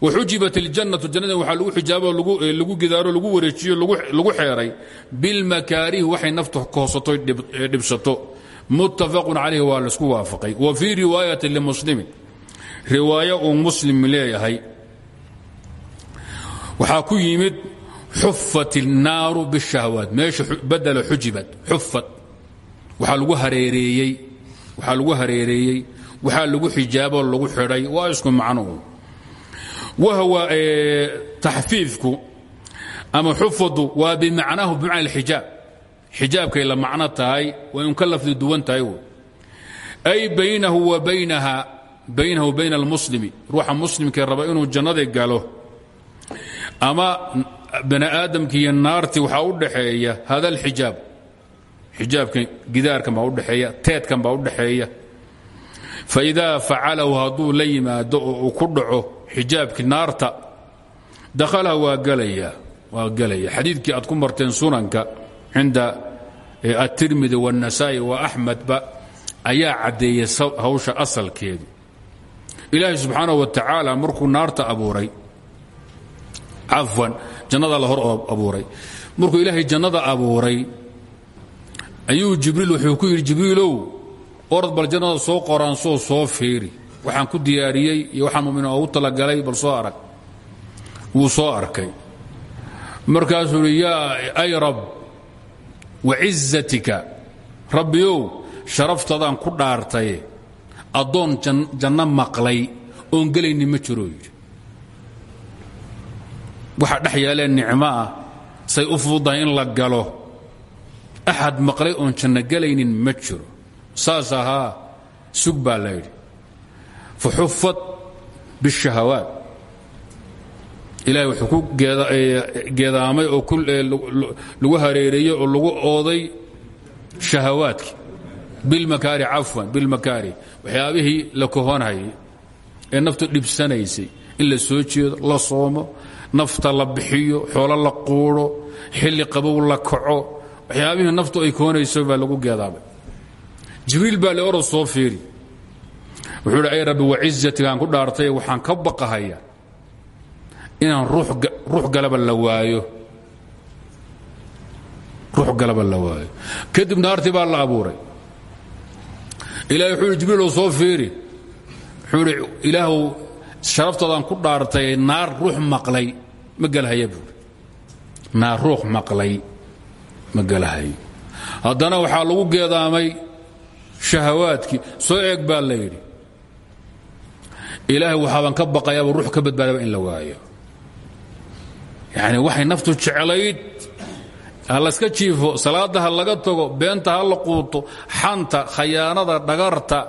Waxujibat اljannatu jannada waxaa lagu xijaabo lagu gidaaro lagu wareejiyo lagu xeeray. Bilmakaarihi waxay naftu kahosatoy dhibsato muttafaqun calayhi waa laisku waafaqay wa fii riwaayati limuslimin riwaayo uu muslim leeyahay waxaa ku yimid xufat الnaaru bالshahwaat meesha badela xujibat xufat waxaa lagu hareereeyey waxaa lagu hareereeyey waxaa lagu xijaaboo lagu xidhay waa isku macno wahwa taxfiifku ama xufadu waa bimacnaahu bimacna اlxijaab xijaabkay la macno tahay way un ka lafdi duwan tahay ay baynahu wa baynaha baynahu bayna almuslimi ruuxa muslimkee raba inuu jannada galo. Ama bani aadamkiiyo naartii waxaa u dhaxeeya hada alxijaab xijaabkan gidaarkan baa udhaxeeya teedkan baa udhaxeeya faidaa facalahu hadduu la yimaado oo uu ku dhaco xijaabkii naarta dakhalaha waa gelaya waa gelaya xadiidkii aad ku marteen sunanka cinda aلtirmidi والنasaa'i وaxmedba ayaa caddeeyey hawsha asalkeedu ilaahay subxaanaه wa tacaala markuu naarta abuuray cafwan jannada la hor abuuray markuu ilaahay jannada abuuray ayuu jibriil wuxuu ku yidhi jibriilow orad bal jannada soo qoraansoo soo fiiri waxaan ku diyaariyey iyo waxaan mumin ugu talagalay bal soo arag wuu soo arkay markaasuu ihi yaa ay rab wacizatika rabbiyow sharaftadaan ku dhaartaye addoon janno maqlay oon gelaynin ma jiroo yidhi waxa dhex yaalee ah say u fududahay in la galo. Axad maqlay oon janno gelaynin ma jiro. Saas ahaa sug baa ilahay wuxuu ku geedaamay oo lagu hareereeyey oo lagu ooday shahawaadki bilmakaari cafwan bilmakaari waxyaabihii la kohonhayay ee naftu dhibsanaysay. In la soo jeedo la soomo nafta la bixiyo xoolo la quudho xilli qabow la kaco. Waxyaabihii naftu ay kohonayso baa lagu geedaamay. Jibriil baa le orod soo fiiri. Wuxuu idhi ay rabbi wacizatigaan ku dhaartay waxaan ka baqahaya inaan ruux galaba la waayo. Ruux galaba la waayo. Kadib naartii baa la abuuray. Ilahay wuxuu ihi jibriil oo soo fiiri. Wuxuu ihi ilaahw sharaftoodan ku dhaartay naar ruux maqlay ma gelhaya buuri naar ruux maqlay ma gelahayo haddana waxaa lagu geedaamay shahawaadkii soo eeg baa la yidhi. Ilaahay waxaabaan ka baqayaaba ruux ka badbaadaba in la waayo yani waxay naftu jeclayd. Ha layska jiifo salaadda ha laga tago beenta ha la quuto xanta khayaanada dhagarta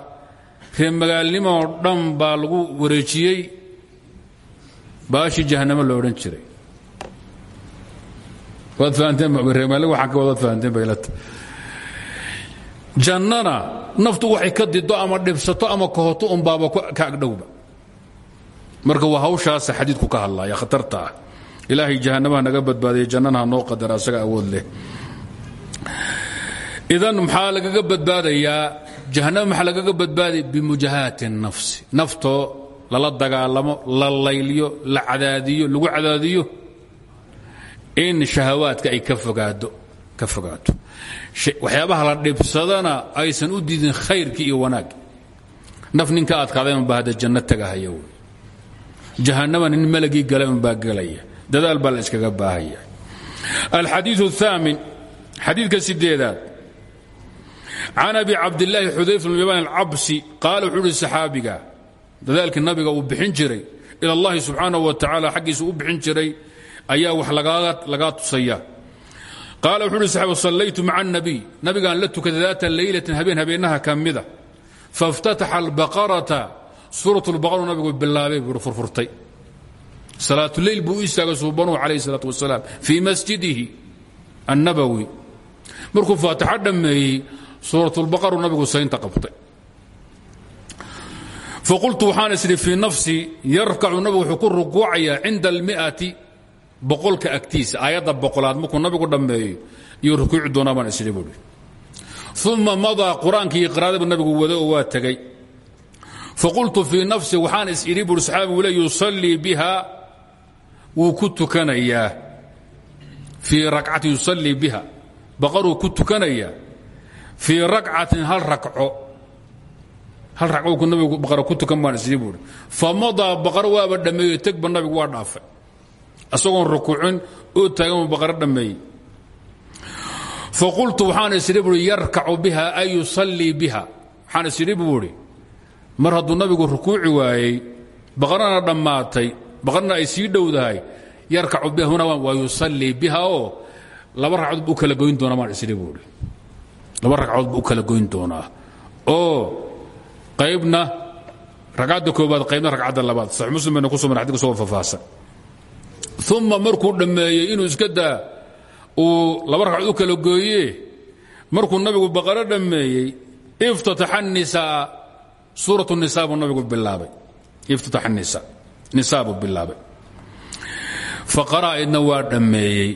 reemagaalnimoo dhan baa lagu wareejiyey. Baashii jahanamo lo odhan jiray. Waad fahanteen waxaan ka wadaad fahanteen baylata jannana naftu waxay ka dido ama dhibsato ama kahoto unbaaba ka agdhowba. Marka waa hawshaasa xadiidku ka hadlaya khatarta ah ilaahay jahannamaha naga badbaadiya jannana ha noo qadara asaga awood leh. Idan maxaa lagaga badbaadayaa? Jahannama maxaa lagaga badbaadaya bimujahaati nafsi. Naftoo lala dagaalamo la layliyo la cadaadiyo lagu cadaadiyo in shahawaadka ay ka fogaado ka fogaato. Waxyaabaha la dhibsadana aysan u diidin khayrkii iyo wanaag naf ninka adkaaday unbaa hadda janno tagahaya wey. Jahannama nin malagii gala unbaa gelaya dadaal baa la iskaga baahaya alxadiiu الثaamin xadiidka sideedaad can abi cabdilaahi xudayfa bn yaman alcabsi qaala wuxuu uhi saxaabiga dadaalkii nabiga uu bixin jiray ila allahi subxaanaه wa tacaala xaggiisa u bixin jiray ayaa wax lagaa tusaya qaala wuxuu uhi saxaabigu sallaytu maca الnabiy nabigaan la tukaday daata leylatin habeen habeenaha ka mida faاftataxa albaqarata suuraة اlbaqaru nabigu bilaabay buu furfurtay salaatuleyl buu u istaagay suubanuhu calayh wasalaam fii masjidihi annabawi. Markuu faatixo dhammeeyey suuratulbaqaru nabigu saynta qabtay faqultu waxaan isdhi fii nafsi yarkacu nabigu wuxuu ku rukuucayaa cinda almiati boqolka agtiisa aayadda boqolaad markuu nabigu dhammeeyo iyuu rukuuci doonaa baan isdhi buui uma madaa qur'aankii nabigu wado oo waa tegey faqultu fii nafsi waxaan is idhi buui saxaabigu le biha wuu ku tukanayaa fii rakcati yusallii biha. Baqaruu ku tukanayaa fii rakcatin hal rakco. Hal racku nabigu baqara ku tukan baan isii buui famadaa baqaro waaba dhammeeyo tegba nabigu waa dhaafay. Asagoon rukuucin oo taaganuu baqaro dhammeeyey faqultu waxaan isidhi buui yarkacu biha ay yusallii biha. Waxaan isidhi buuhi mar hadduu nabigu rukuuci waayey baqarana dhammaatay baqarna ay sii dhowdahay. Yarkacu biha huna waa yusallii biha oo laba ragcadood bu u kala goyn doonaa baan isidhi buuhi laba ragcadood buu u kala goyn doonaa. Oo qaybna ragcadda koobaad qaybna ragcadda labaad. Sax muslim bayna ku sugan xadika soo faahfaahsan uma markuu dhammeeyey inuu iska daa uu laba ragcadood u kala gooye markuu nabigu baqaro dhammeeyey iftataxa nisaa suurat nisa buu nabigu bilaabay. Iftataxa nisa nisaa buu bilaabay faqara'idna waa dhammeeyey.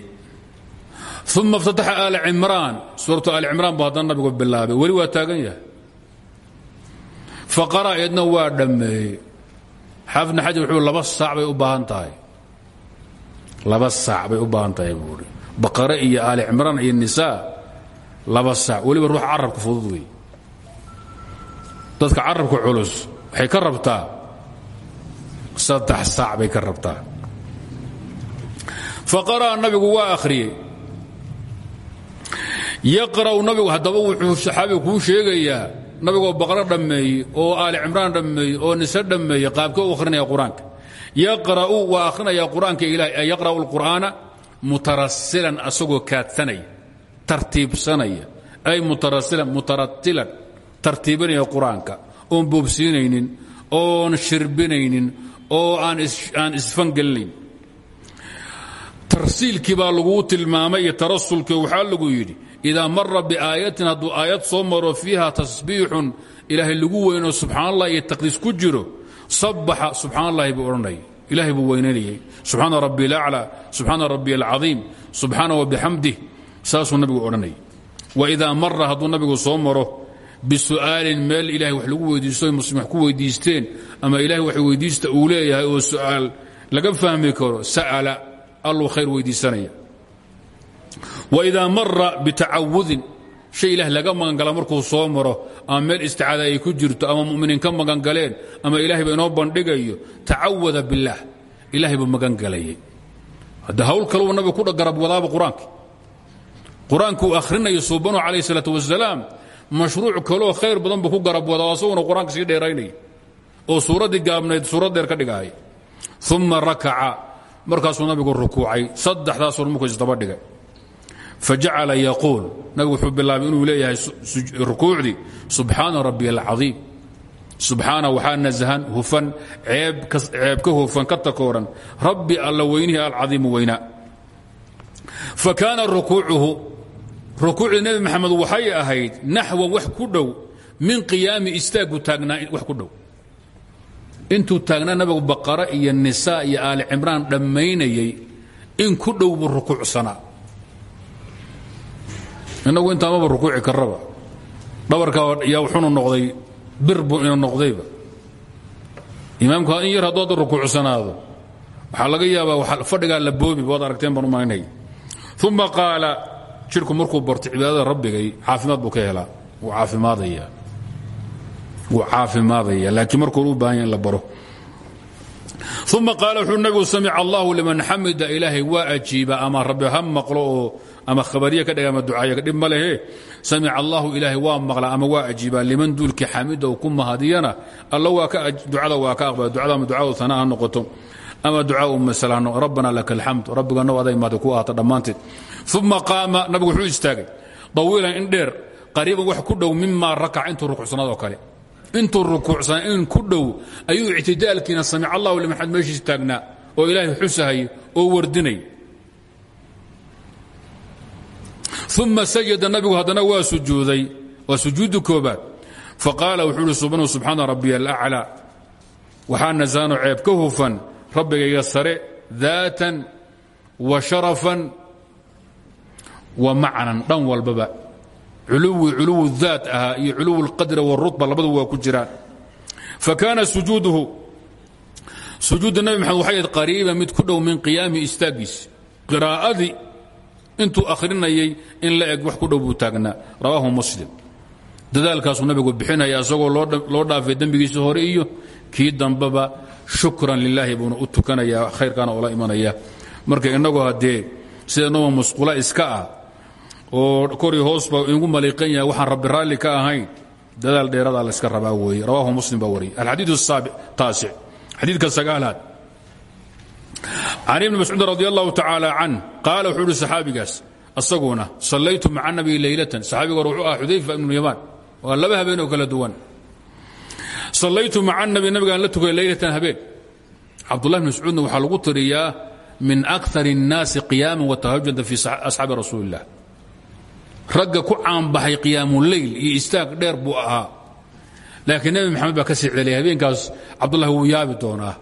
Uma اftataxa aal cimraan. Suuratu aal cimraan buu haddana nabigu bilaabay weli waa taagan yahay. Faqara'eedna waa dhammeeyey. Xaafidna xajar wuxuu laba saac u baahan tahay. Laba saac u baahan tahay buuhi baqare iyo aali cimraan iyo nisaa laba saac. Weliba ruux carabka fudud wey dadka carabka culus waxay ka rabtaa saddex saac bay ka rabtaa. Faqara'a nabigu waa akhriyey. Yaqra'u nabigu haddaba wuxuu saxaabiga kuu sheegayaa nabigoo baqro dhammeeyey oo aali cimraan dhammeeyey oo nise dhammeeyey qaabkee u akhrinaya qur'aanka. Yaqra'u waa akhrinaya qur'aanka ilahi ay yaqra'u alqur'aana mutarasilan asagoo kaadsanaya tartiibsanaya. Ay mutarasilan mutaratilan tartiibinaya qur'aanka. Oon boobsiinaynin oon shirbinaynin oo aan isfangelinayn tarsiilkii baa laguu tilmaamay iyo tarasulkii waxaa lagu yidhi idaa mara biaayatin hadduu aayad soo maro fiiha tasbiixun ilaahay lagu weyno subxaan allah iyo taqdiis ku jiro sabbaxa subxaan allahi buu odhanayay. Ilahay buu weynaynayay subxaana rabbi alaclaa subxaana rabbi alcadiim subxaana wabixamdih saasuu nabigu odhanayay. Waidaa mara hadduu nabigu soo maro bisu'aalin meel ilahay wax lagu weydiisto muslim wax ku weydiisteen ama ilahay wax weydiista uu leeyahay oo su'aal laga fahmi karo sa'ala alluu khayr weydiisanaya waidaa mara bitacawudin shay ilaah laga magangala markuu soo maro ama meel isticaada ay ku jirto ama muminiin ka magangaleen ama ilahayba inoo bandhigayo tacawada billaah ilahay buu magangalayay hadde hawl kaleu nabigu ku garab mashruuc kaloo khayr badan buu ku garab wadaa asaguna qur'aanka sii dheeraynaya oo suuraddii gaabnayd suurad dheer ka dhigahaya uma rakaca markaasuu nabigu rukuucay. Saddexdaasuu markuu isdaba dhigay fajacala yaquul nabigu wuxuu bilaabay inuu leeyahay rukuucdii subxaana rabbi alcaiim subxaana waxaa nasahan hufan ceeb ka hufan ka takooran. Rabbi alla weynihii alcaiimu weynaa fa kaana rukuucdii nebi maxamed waxay ahayd naxwa wax ku dhow min qiyaami istaagu taagnaa wax ku dhow. Intuu taagnaa nabigu baqara iyo nisaa iyo aali cimraan dhammaynayay in ku dhow buu rukuucsanaa inagu intaamaba rukuuci karaba dhabarkaa yaa wuxuunu noqday bir buu ina noqdayba. Imaamku in yar hadda rukuucsanaado waxaa laga yaabaa fadhigaa la boobi waad aragteen baan u malaynay uma jidhku markuu barto cibaadada rabbigay caafimaad buu ka helaa. Wuu caafimaadaya. Wuu caafimaadaya. Laakiin markuu u baahan ya in la baro. Uma qaala wuxuu nabigu samica allahu liman xamida ilaahay waa ajiiba ama rabbi ha maqlo ama khabariya ka dhig ama ducaaya dhib ma lehe. Samica allahu ilaahay waa maqla ama waa ajiibaa liman duulkii xamida uu ku mahadiyana alla ducada waa ka aqbala. Ducada ama ducadu sana noqoto ama ducaa noqo rabbana laka alxamd rabbiganow aday maada ku ahata dhammaanteed. Uma qaama nabigu wuxuu istaagay dawiilan in dheer qariiban wax ku dhow mima rakac intuu rukuucsanaad kale. Intuu rukuucsan in ku dhow ayuu ictidaalkiina samic allahu liman xamd meeshiis taagnaa oo ilaahay xusahaya oo wardinay. Uma sajada nabigu haddana waa sujuuday waa sujuuddi koobaad. Faqaala wuxuu uhi subanu subxaana rabbiya alaclaa waxaa nasaano rabbigayga sare daatan wa sharafan wa macnan dhan walbaba. Culuwi culuwu daat ahaa iyo culuwu اlqadri wاrutba labadu waa ku jiraan. Fakaana sujuuduhu sujuudda nabi maxamed waxay qariiba mid ku dhow min qiyaami istaagiis. Qiraa'adii intuu akhrinayay in la eg wax ku dhow buu taagnaa. Muslim. Dadaalkaasuu nabigu bixinaya isagoo loo dhaafay dembigiisa hore iyo kii dambeba shukran lilaahi buuna u tukanayaa khayrkaana oola imanaya marka innagu haddee sida naba musqula iska ah oo kori hoosba igu maliiqan yahay waxaan rabbi raalli ka ahayn dadaal dheeradaa la iska rabaa weeye rawaahu muslim baa wariyay alxadiid taasic xadiidka sagaalaad. Can ibni mascuud radi allahu tacaala can qaala wuxuu uhi saxaabigaas asaguna sallaytu maca nabiy leylatan saxaabiga hore wuxuu ah xudayfa ibnu yamaan. Waa laba kala duwan sallaytu maca nabi nabigaan la tukay leylatan habeen. Cabdullahi bn mascuudna waxaa lagu tiriyaa min akar الnaasi qiyaama watahajuda fi asxaabi rasuuli illah ragga ku caanbaxay qiyaamuleyl iyo istaag dheer buu ahaa. Laakiin nebi maxamed baa ka sii celiyay habeenkaas cabdullahi wuu yaabi doonaa.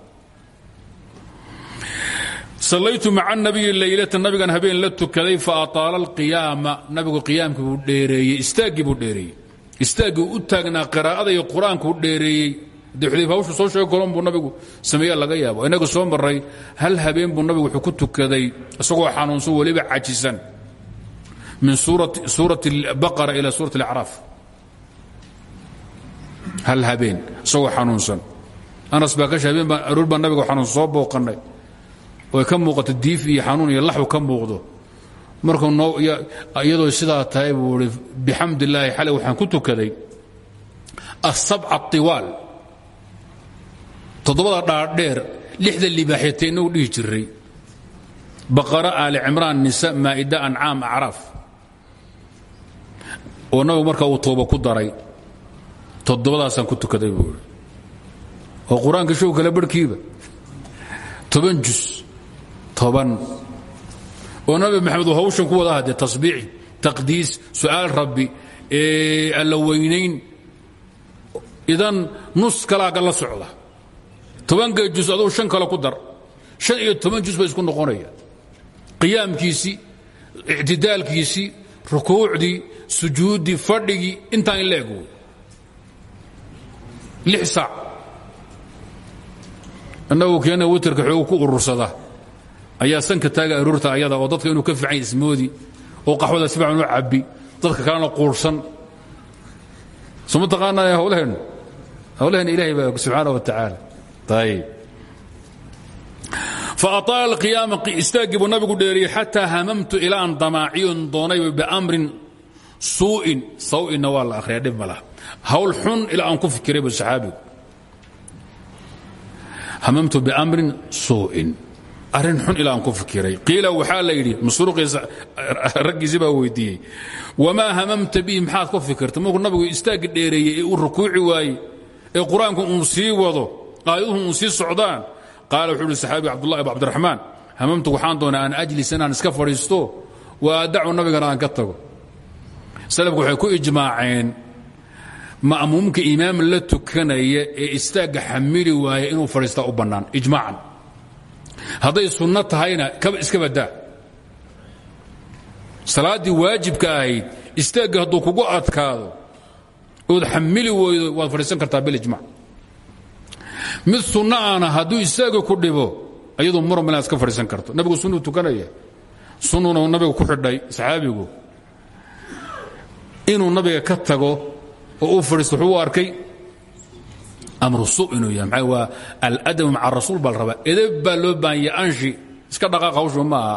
Sallaytu maca nabiyi leylatan nabigan habeen la tukaday faataala alqiyaama. Nabigu qiyaamkii buu dheereeyey buu dheereeyey istaaggii u taagnaa qiraa'ada iyo qur'aankuu dheereeyey dee xudayfa hawshu soo sheego kolon buu nabigu sameeya laga yaabo. Innaga soo marray hal habeen buu nabigu wuxuu ku tukaday isagoo xanuunsan weliba cajisan. Min suurati baqara ila suurat alacraaf. Hal habeen isagoo xanuunsan. Anas baa kasha habeen baan aroor baa nabiga xanuunsan soo booqannay. Oy ka muuqato diif iyo xanuun iyo laxw ka muuqdo markuu iyadoo sidaa tahay buu i bixamd waxaan ku tukaday asabca tiwaal. Toddobada dhaadheer lixda libaaxyatay inagu dhihi jiray. Baqara aali cimraan nisa maa'ida ancaam acraaf. Oo nabigu marka uu tooba ku daray toddobadaasaan ku tukaday buu oo qur'aanka show kale toban jus toban oo nabi maxamed uu hawshan ku wada hadee tasbiix taqdiis su'aal rabbi alla weynayn idan nus kalaaga la socda. Tobanka jus aduu shan kale ku dar. Shan iyo toban jus bay isku noqonaya. Qiyaamkiisii ictidaalkiisii rukuucdii sujuuddii fadhigii intaan in la eg wey lix saac. Innagu keena witerka xoog ku urursada ayaa sanka taaga aroorta ayada oo dadka inuu ka fiican ismoodi oo qaxwada si fiican u cabbi dadka kalena quursan. Soo ma taqaanaa hawlaheennu hawlaheenna ilahay baa subxaana wa tacaala. Ayib faaaala alqiyaama istaaggii buu nabigu dheeriyey xataa hamamtu ilaa aan damaaciyon doonay biamrin suu'in saw'inna waa la akhriya dhib ma laha. Hawl xun ilaa aan ku fikiray bu saxaabigu. Hamamtu biamrin suu'in arrin xun ilaa aan ku fikiray. Qiila waxaa la yidhi masruuqiisa raggiisi baa weydiiyey wamaa hamamta bihi maxaad ku fikirtay? Markuu nabigu istaaggi dheereeyey ee uu rukuuci waaye ee qur'aanku sii wado aayaduhu uun sii socdaan qaala wuxuu uhi saxaabiga cabdullahi abu cabdiraxmaan hamamtu waxaan doonaa an ajlis inaan iska fadhiisto wa addacu nabigana aan ka tago. Salafku waxay ku ijmaaceen ma'muumka imaam la tukanaya ee xamili waaya inuu fadhiistaa u bannaan ijmaacan hadday sunno tahayna iska badaa salaaddii waajibka ahayd istaagga hadduu kugu adkaado ood xamili weydo waad fadhiisan kartaa bilijmac mid sunno aana hadduu isaga ku dhibo ayadoo muran mala iska fadhiisan karto. Nabigu sunnuu tukanaya. Sunnuna nabiga ku xidhay saxaabigu. Inuu nabiga ka tago oo uu fadhiisto wuxuu u arkay amru su inuu yahay. Maxaa waa aladab maca rasuul baa la rabaa. Edeb baa loo baahanya anshi. Iska dhaqaaqa hawshu ma aha.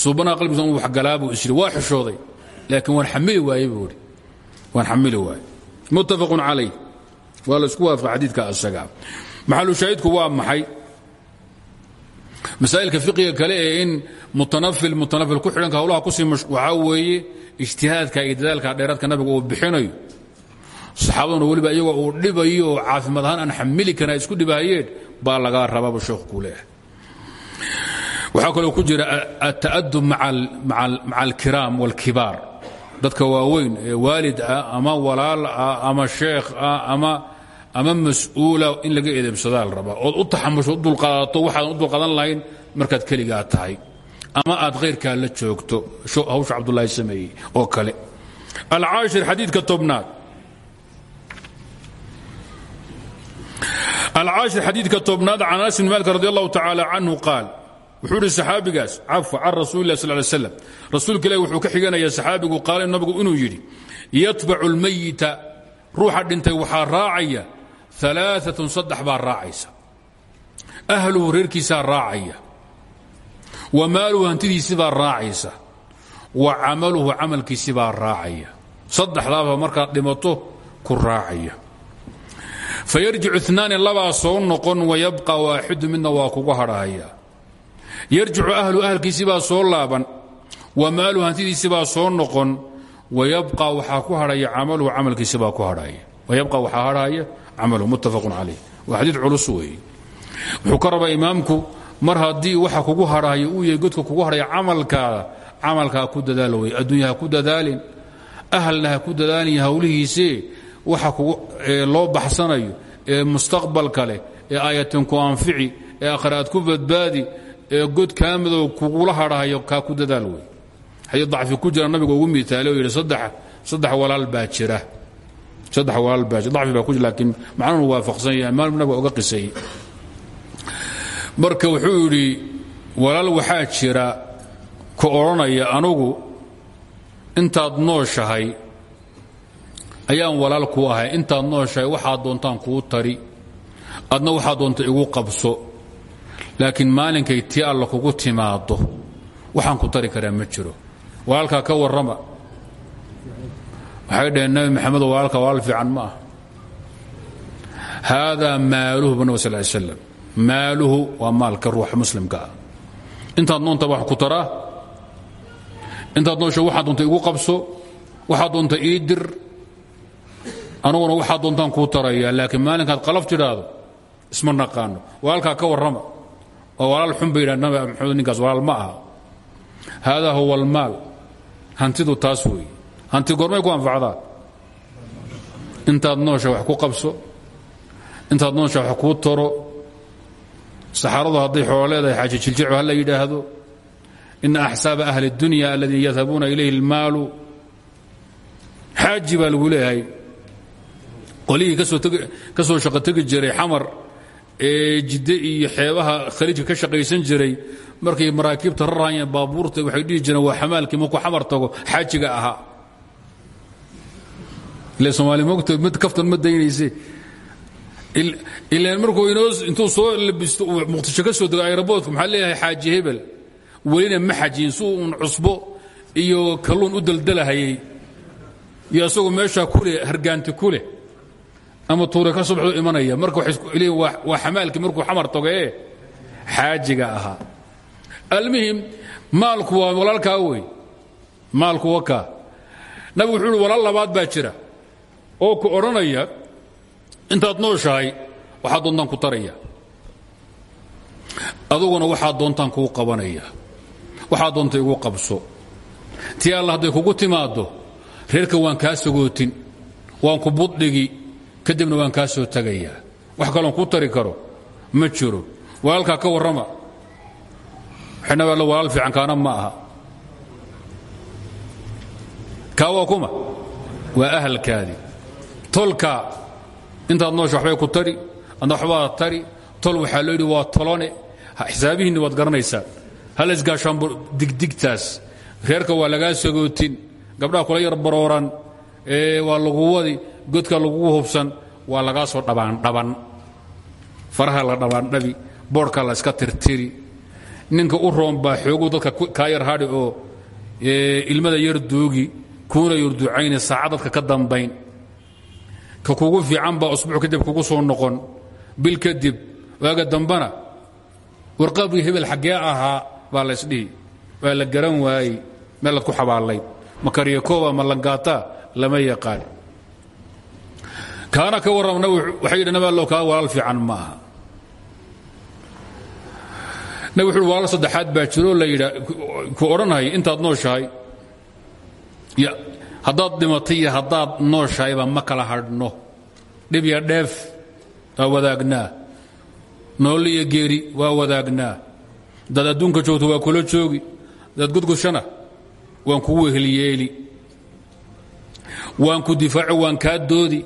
Suubanaha qalbigiisa uu waxgalaa buu isiri waa xishooday laakiin waan xamili waaye buu ihi waan xamili waaye muttafaqun calayh. Waa la isku waafaqa xadiidka asaga maxalu shaahidku waa maxay? Masaa'ilka fiqiga kale ee in mutanafil mutanafil ku xidhanka hawlaha ku sii waxaa weeye ijtihaadka iyo dadaalka dheeraadka nabiga uu bixinayo saxaabaduna weliba iyagoo uu dhibayo oo caafimaad ahaan aan xamili karin isku dhibahayeen baa lagaa rabaaba sheekhu kuu leeyahay. Waxaa ku jira ata'adub maca alkiraam wاlkibaar dadka waaweyn ee waalid ah ama walaal ah ama sheekh ah ama mas'uula in laga edeebsadaa la rabaa. Ood u taxamusho u dulqaadato waxaadan u dulqaadan lahayn markaad keligaa tahay. Ama aad khayrkaa la joogto. Hawsha cabdulaahi sameeyey oo kale. Alcaashir xadiidka tobnaad alcaashir xadiidka tobnaad can anas bn malik radi allahu tacaala canhu qaal wuxuu idhi saxaabigaas cafwa can rasuuli lah sal ly slam rasuulka ilahi wuxuu ka xiganayaa saxaabigu qaala nabigu inuu yidhi yatbacu lmayita ruuxa dhintay waxaa raacaya alaaatun saddex baa raacaysa. Ahluhu reerkiisaa raacaya wa maaluhu hantidiisibaa raacaysa wa camaluhu camalkiisibaa raacaya. Saddexdaaba markaad dhimato ku raacaya fayarjicu inaani labaa soo noqon wayabqa waaxidu midna waa kugu hadhahaya yarjicu ahlu ahalkiisibaa soo laaban wa maaluhu hantidiisibaa soo noqon wayabqa waxaa ku hadhaya camaluhu camalkiisibaa ku hadhaya wayabqa waxaa hadhaya camaluhu muttafaqun calayh. Waa xadiid culus weeye. Wuxuu ka rabaa imaamku mar haddii waxa kugu hadhaya uu yahay godka kugu hadhaya camalkaada camalkaa ku dadaal wey adduunya ha ku dadaalin ahalna ha ku dadaalin hawlihiisee waxa loo baxsanayo ee mustaqbalka leh ee aayatin ku anfici ee akhraad ku badbaadi ee god kaamidow kugula hadhahayo kaa ku dadaal wey xadii dacfi ku jira nabiga ugu miaale oo yidhi saddex walaal baa saddex walaal baa jira. Dacfi ku jira laakiin macnuhu waafaqsan yahay maal nabiga uga qiseeyey marka wuxuu yidhi walaal waxaa jira ka odhanaya anugu intaad nooshahay ayaan walaal kuu ahay. Intaad nooshahay waxaad doontaan kuu tari. Adna waxaad doonta igu qabso. Laakiin maalinkay tii alla kugu timaado waxaan ku tari karaa ma jiro. Walaalkaa ka warrama. Waxay dhaheen nabi maxamedo walaalka walaal fiican ma ah maaluhu bu nab maaluhu waa maalka ruuxa muslimka ah. Intaad noonta wax ku taraa? Intaad noosha waxaad doonta igu qabso? Waxaad doonta ii dir anuguna waxaad doontaan kuu taraya laakiin maalinkaad qalaf tidhaahdo isma naqaano. Walaalkaa ka warrama oo walaal xun bay yidhah nabi ninkaas walaal ma aha. Haadaa huwa almaal. Hantidu taas hanti goormay ku anfacdaa? Intaad noosha wax ku qabso intaad noosha wax kuu taro saxaaradu hadday xoolo leedahay xaaji la yidhaahdo. Ina axsaaba ahli اdunya aladiina yadhabuuna ilayhi اlmaalu xaaji baa lagu leeyahay qolihii ka soo shaqo tegi jiray xamar ee jidde iyo xeebaha khaliijka ka shaqaysan jiray markay maraakiibta rarhayeen baabuurta waxay dhihi jireen waa xamaalkii markuu xamar tago xaajiga ahaa. Ile soomaali mogta mid kaftan ma daynayse ilaan markuu intuu soo labisto uu muqdisho ka soo dego aeroboortka maxaa leeyahay xaaji hebel? Welina ma xajiyin si uun cusbo iyo kalluun u daldalahayay. Iyo isagoo meeshaa kuleh hargaanti ku leh ama tuure ka sobxdu imanaya. Marka waa xamaalkii markuu xamar tago ee xaajiga ahaa. Almuhim maalku waa walaalkaa wey maalku wakaa nabigu wuxuu uhi walaal labaad baa jira oo ku odhanaya intaad nooshahay waxaad doontaan ku taraya. Aduguna waxaad doontaan kuu qabanaya. Waxaad doonta igu qabso. Tii alla hadday kugu timaaddo reerka waan kaa sagootin waan ku buddhigi kadibna waan kaa soo tagayaa. Wax kaloon kuu tari karo. Ma jiro. Walaalkaa ka warrama. Xinaba alla walaal fiican kaana ma aha. Kaa waa kuma. Waa ahalkaadii tolkaa intaad noosha waxbay ku tari adna waxbaa tari. Tol waxaa loo yidhi waa tolone xisaabihiinni waad garanaysaan hal isgaashaanbu digdigtaas reerka waa lagaa sagootin. Gabdhaha kula yar barooran. Waa lagu wadi godka lagugu hubsan waa lagaa soo dhabaandhaban faraha la dhabaandhabi boodhka la iska tirtiri. Ninka u roon baa xoogu dadka kaa yar hadhi oo ilmada yar doogi kuuna yurducayni saaca dadka ka dambayn. Ka kugu fiican baa usbuuc kadib kugu soo noqon. Bil kadib waaga dambana warqaabkii hebel xaggee ahaa baa la ysdhihi waa la garan waayey meelaad ku xabaalayd ma karyakooba ma langaata lama yaqaan kaana ka warramna waxay yidhi nabi allow walaal fiican ma aha nabi wuxu saddexaad baa jiroo la yidhaa ku odhanhay intaad nooshahay. Haddaad dhimatay iyo haddaad nooshahayba ma kala hadhno. Dhib iyo dheef waa wadaagnaa. Nool iyo geeri waa wadaagnaa. Dad adduunka joogto waa kula joogi. Dad gudgushana waan kugu wehelyeeli waan ku difaaci waan kaa doodi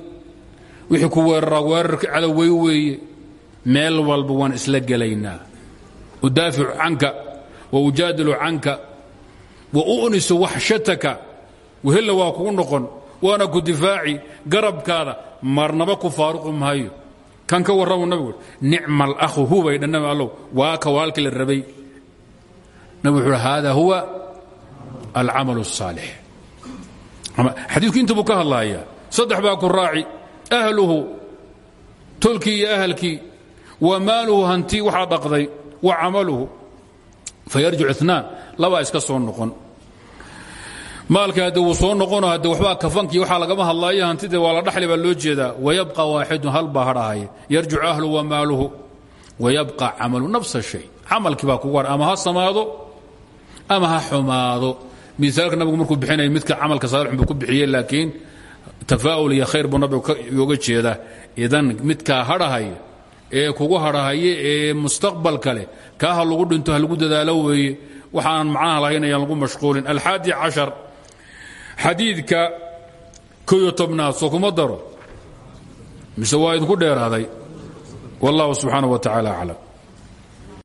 wixii ku weeraraa weerarka cadowwey weeye. Meel walba waan isla gelaynaa. Udaaficu canka wa ujaadilu canka wa u'nisu waxshataka. Wehella waa kugu noqon waana ku difaaci garabkaada. Marnaba ku faaruqu maayo. Kan ka warramu nabigu nicma alakhu hubay dha nabi allow. Waa ka waalkii la rabay. Nabi wuxuu hada huwa alcamal الsaalix xadiidku inta buu ka hadlaaya saddex baa ku raaci ahluhu tolkii iyo ahalkii wa maaluhu hanti waxaa dhaqday wa camaluhu. Fayarjic inaan labaa iska soo noqon. Maalka hadde wuu soo noqono hadde waxbaa kafankii waxaa lagama hadlaayo hantide waa la dhaxli baa loo jeedaa. Wayabqa waaxidun hal baa hadhahaya yarjicu ahlu wa maaluhu. Wayabqa camalu nafsa shay. Camalkii baa kugu har ama ha samaado ama ha xumaado. Miaalka nabigu markuu bixinaya midka camalka saalixun buu ku bixiyey laakiin tafaa'ul iyo khayr buu nabigu oga jeedaa idan midkaa hadhahaya ee kugu hadhahaya ee mustaqbalka leh kaa ha lagu dhinto ha lagu dadaalo weeye waxaan macnaha lahayn ayaan lagu mashquulin. Alxaadi cashar xadiidka koyo tobnaad soo daro mise waa idinku wallahu subxaanaه wa tacaala aclam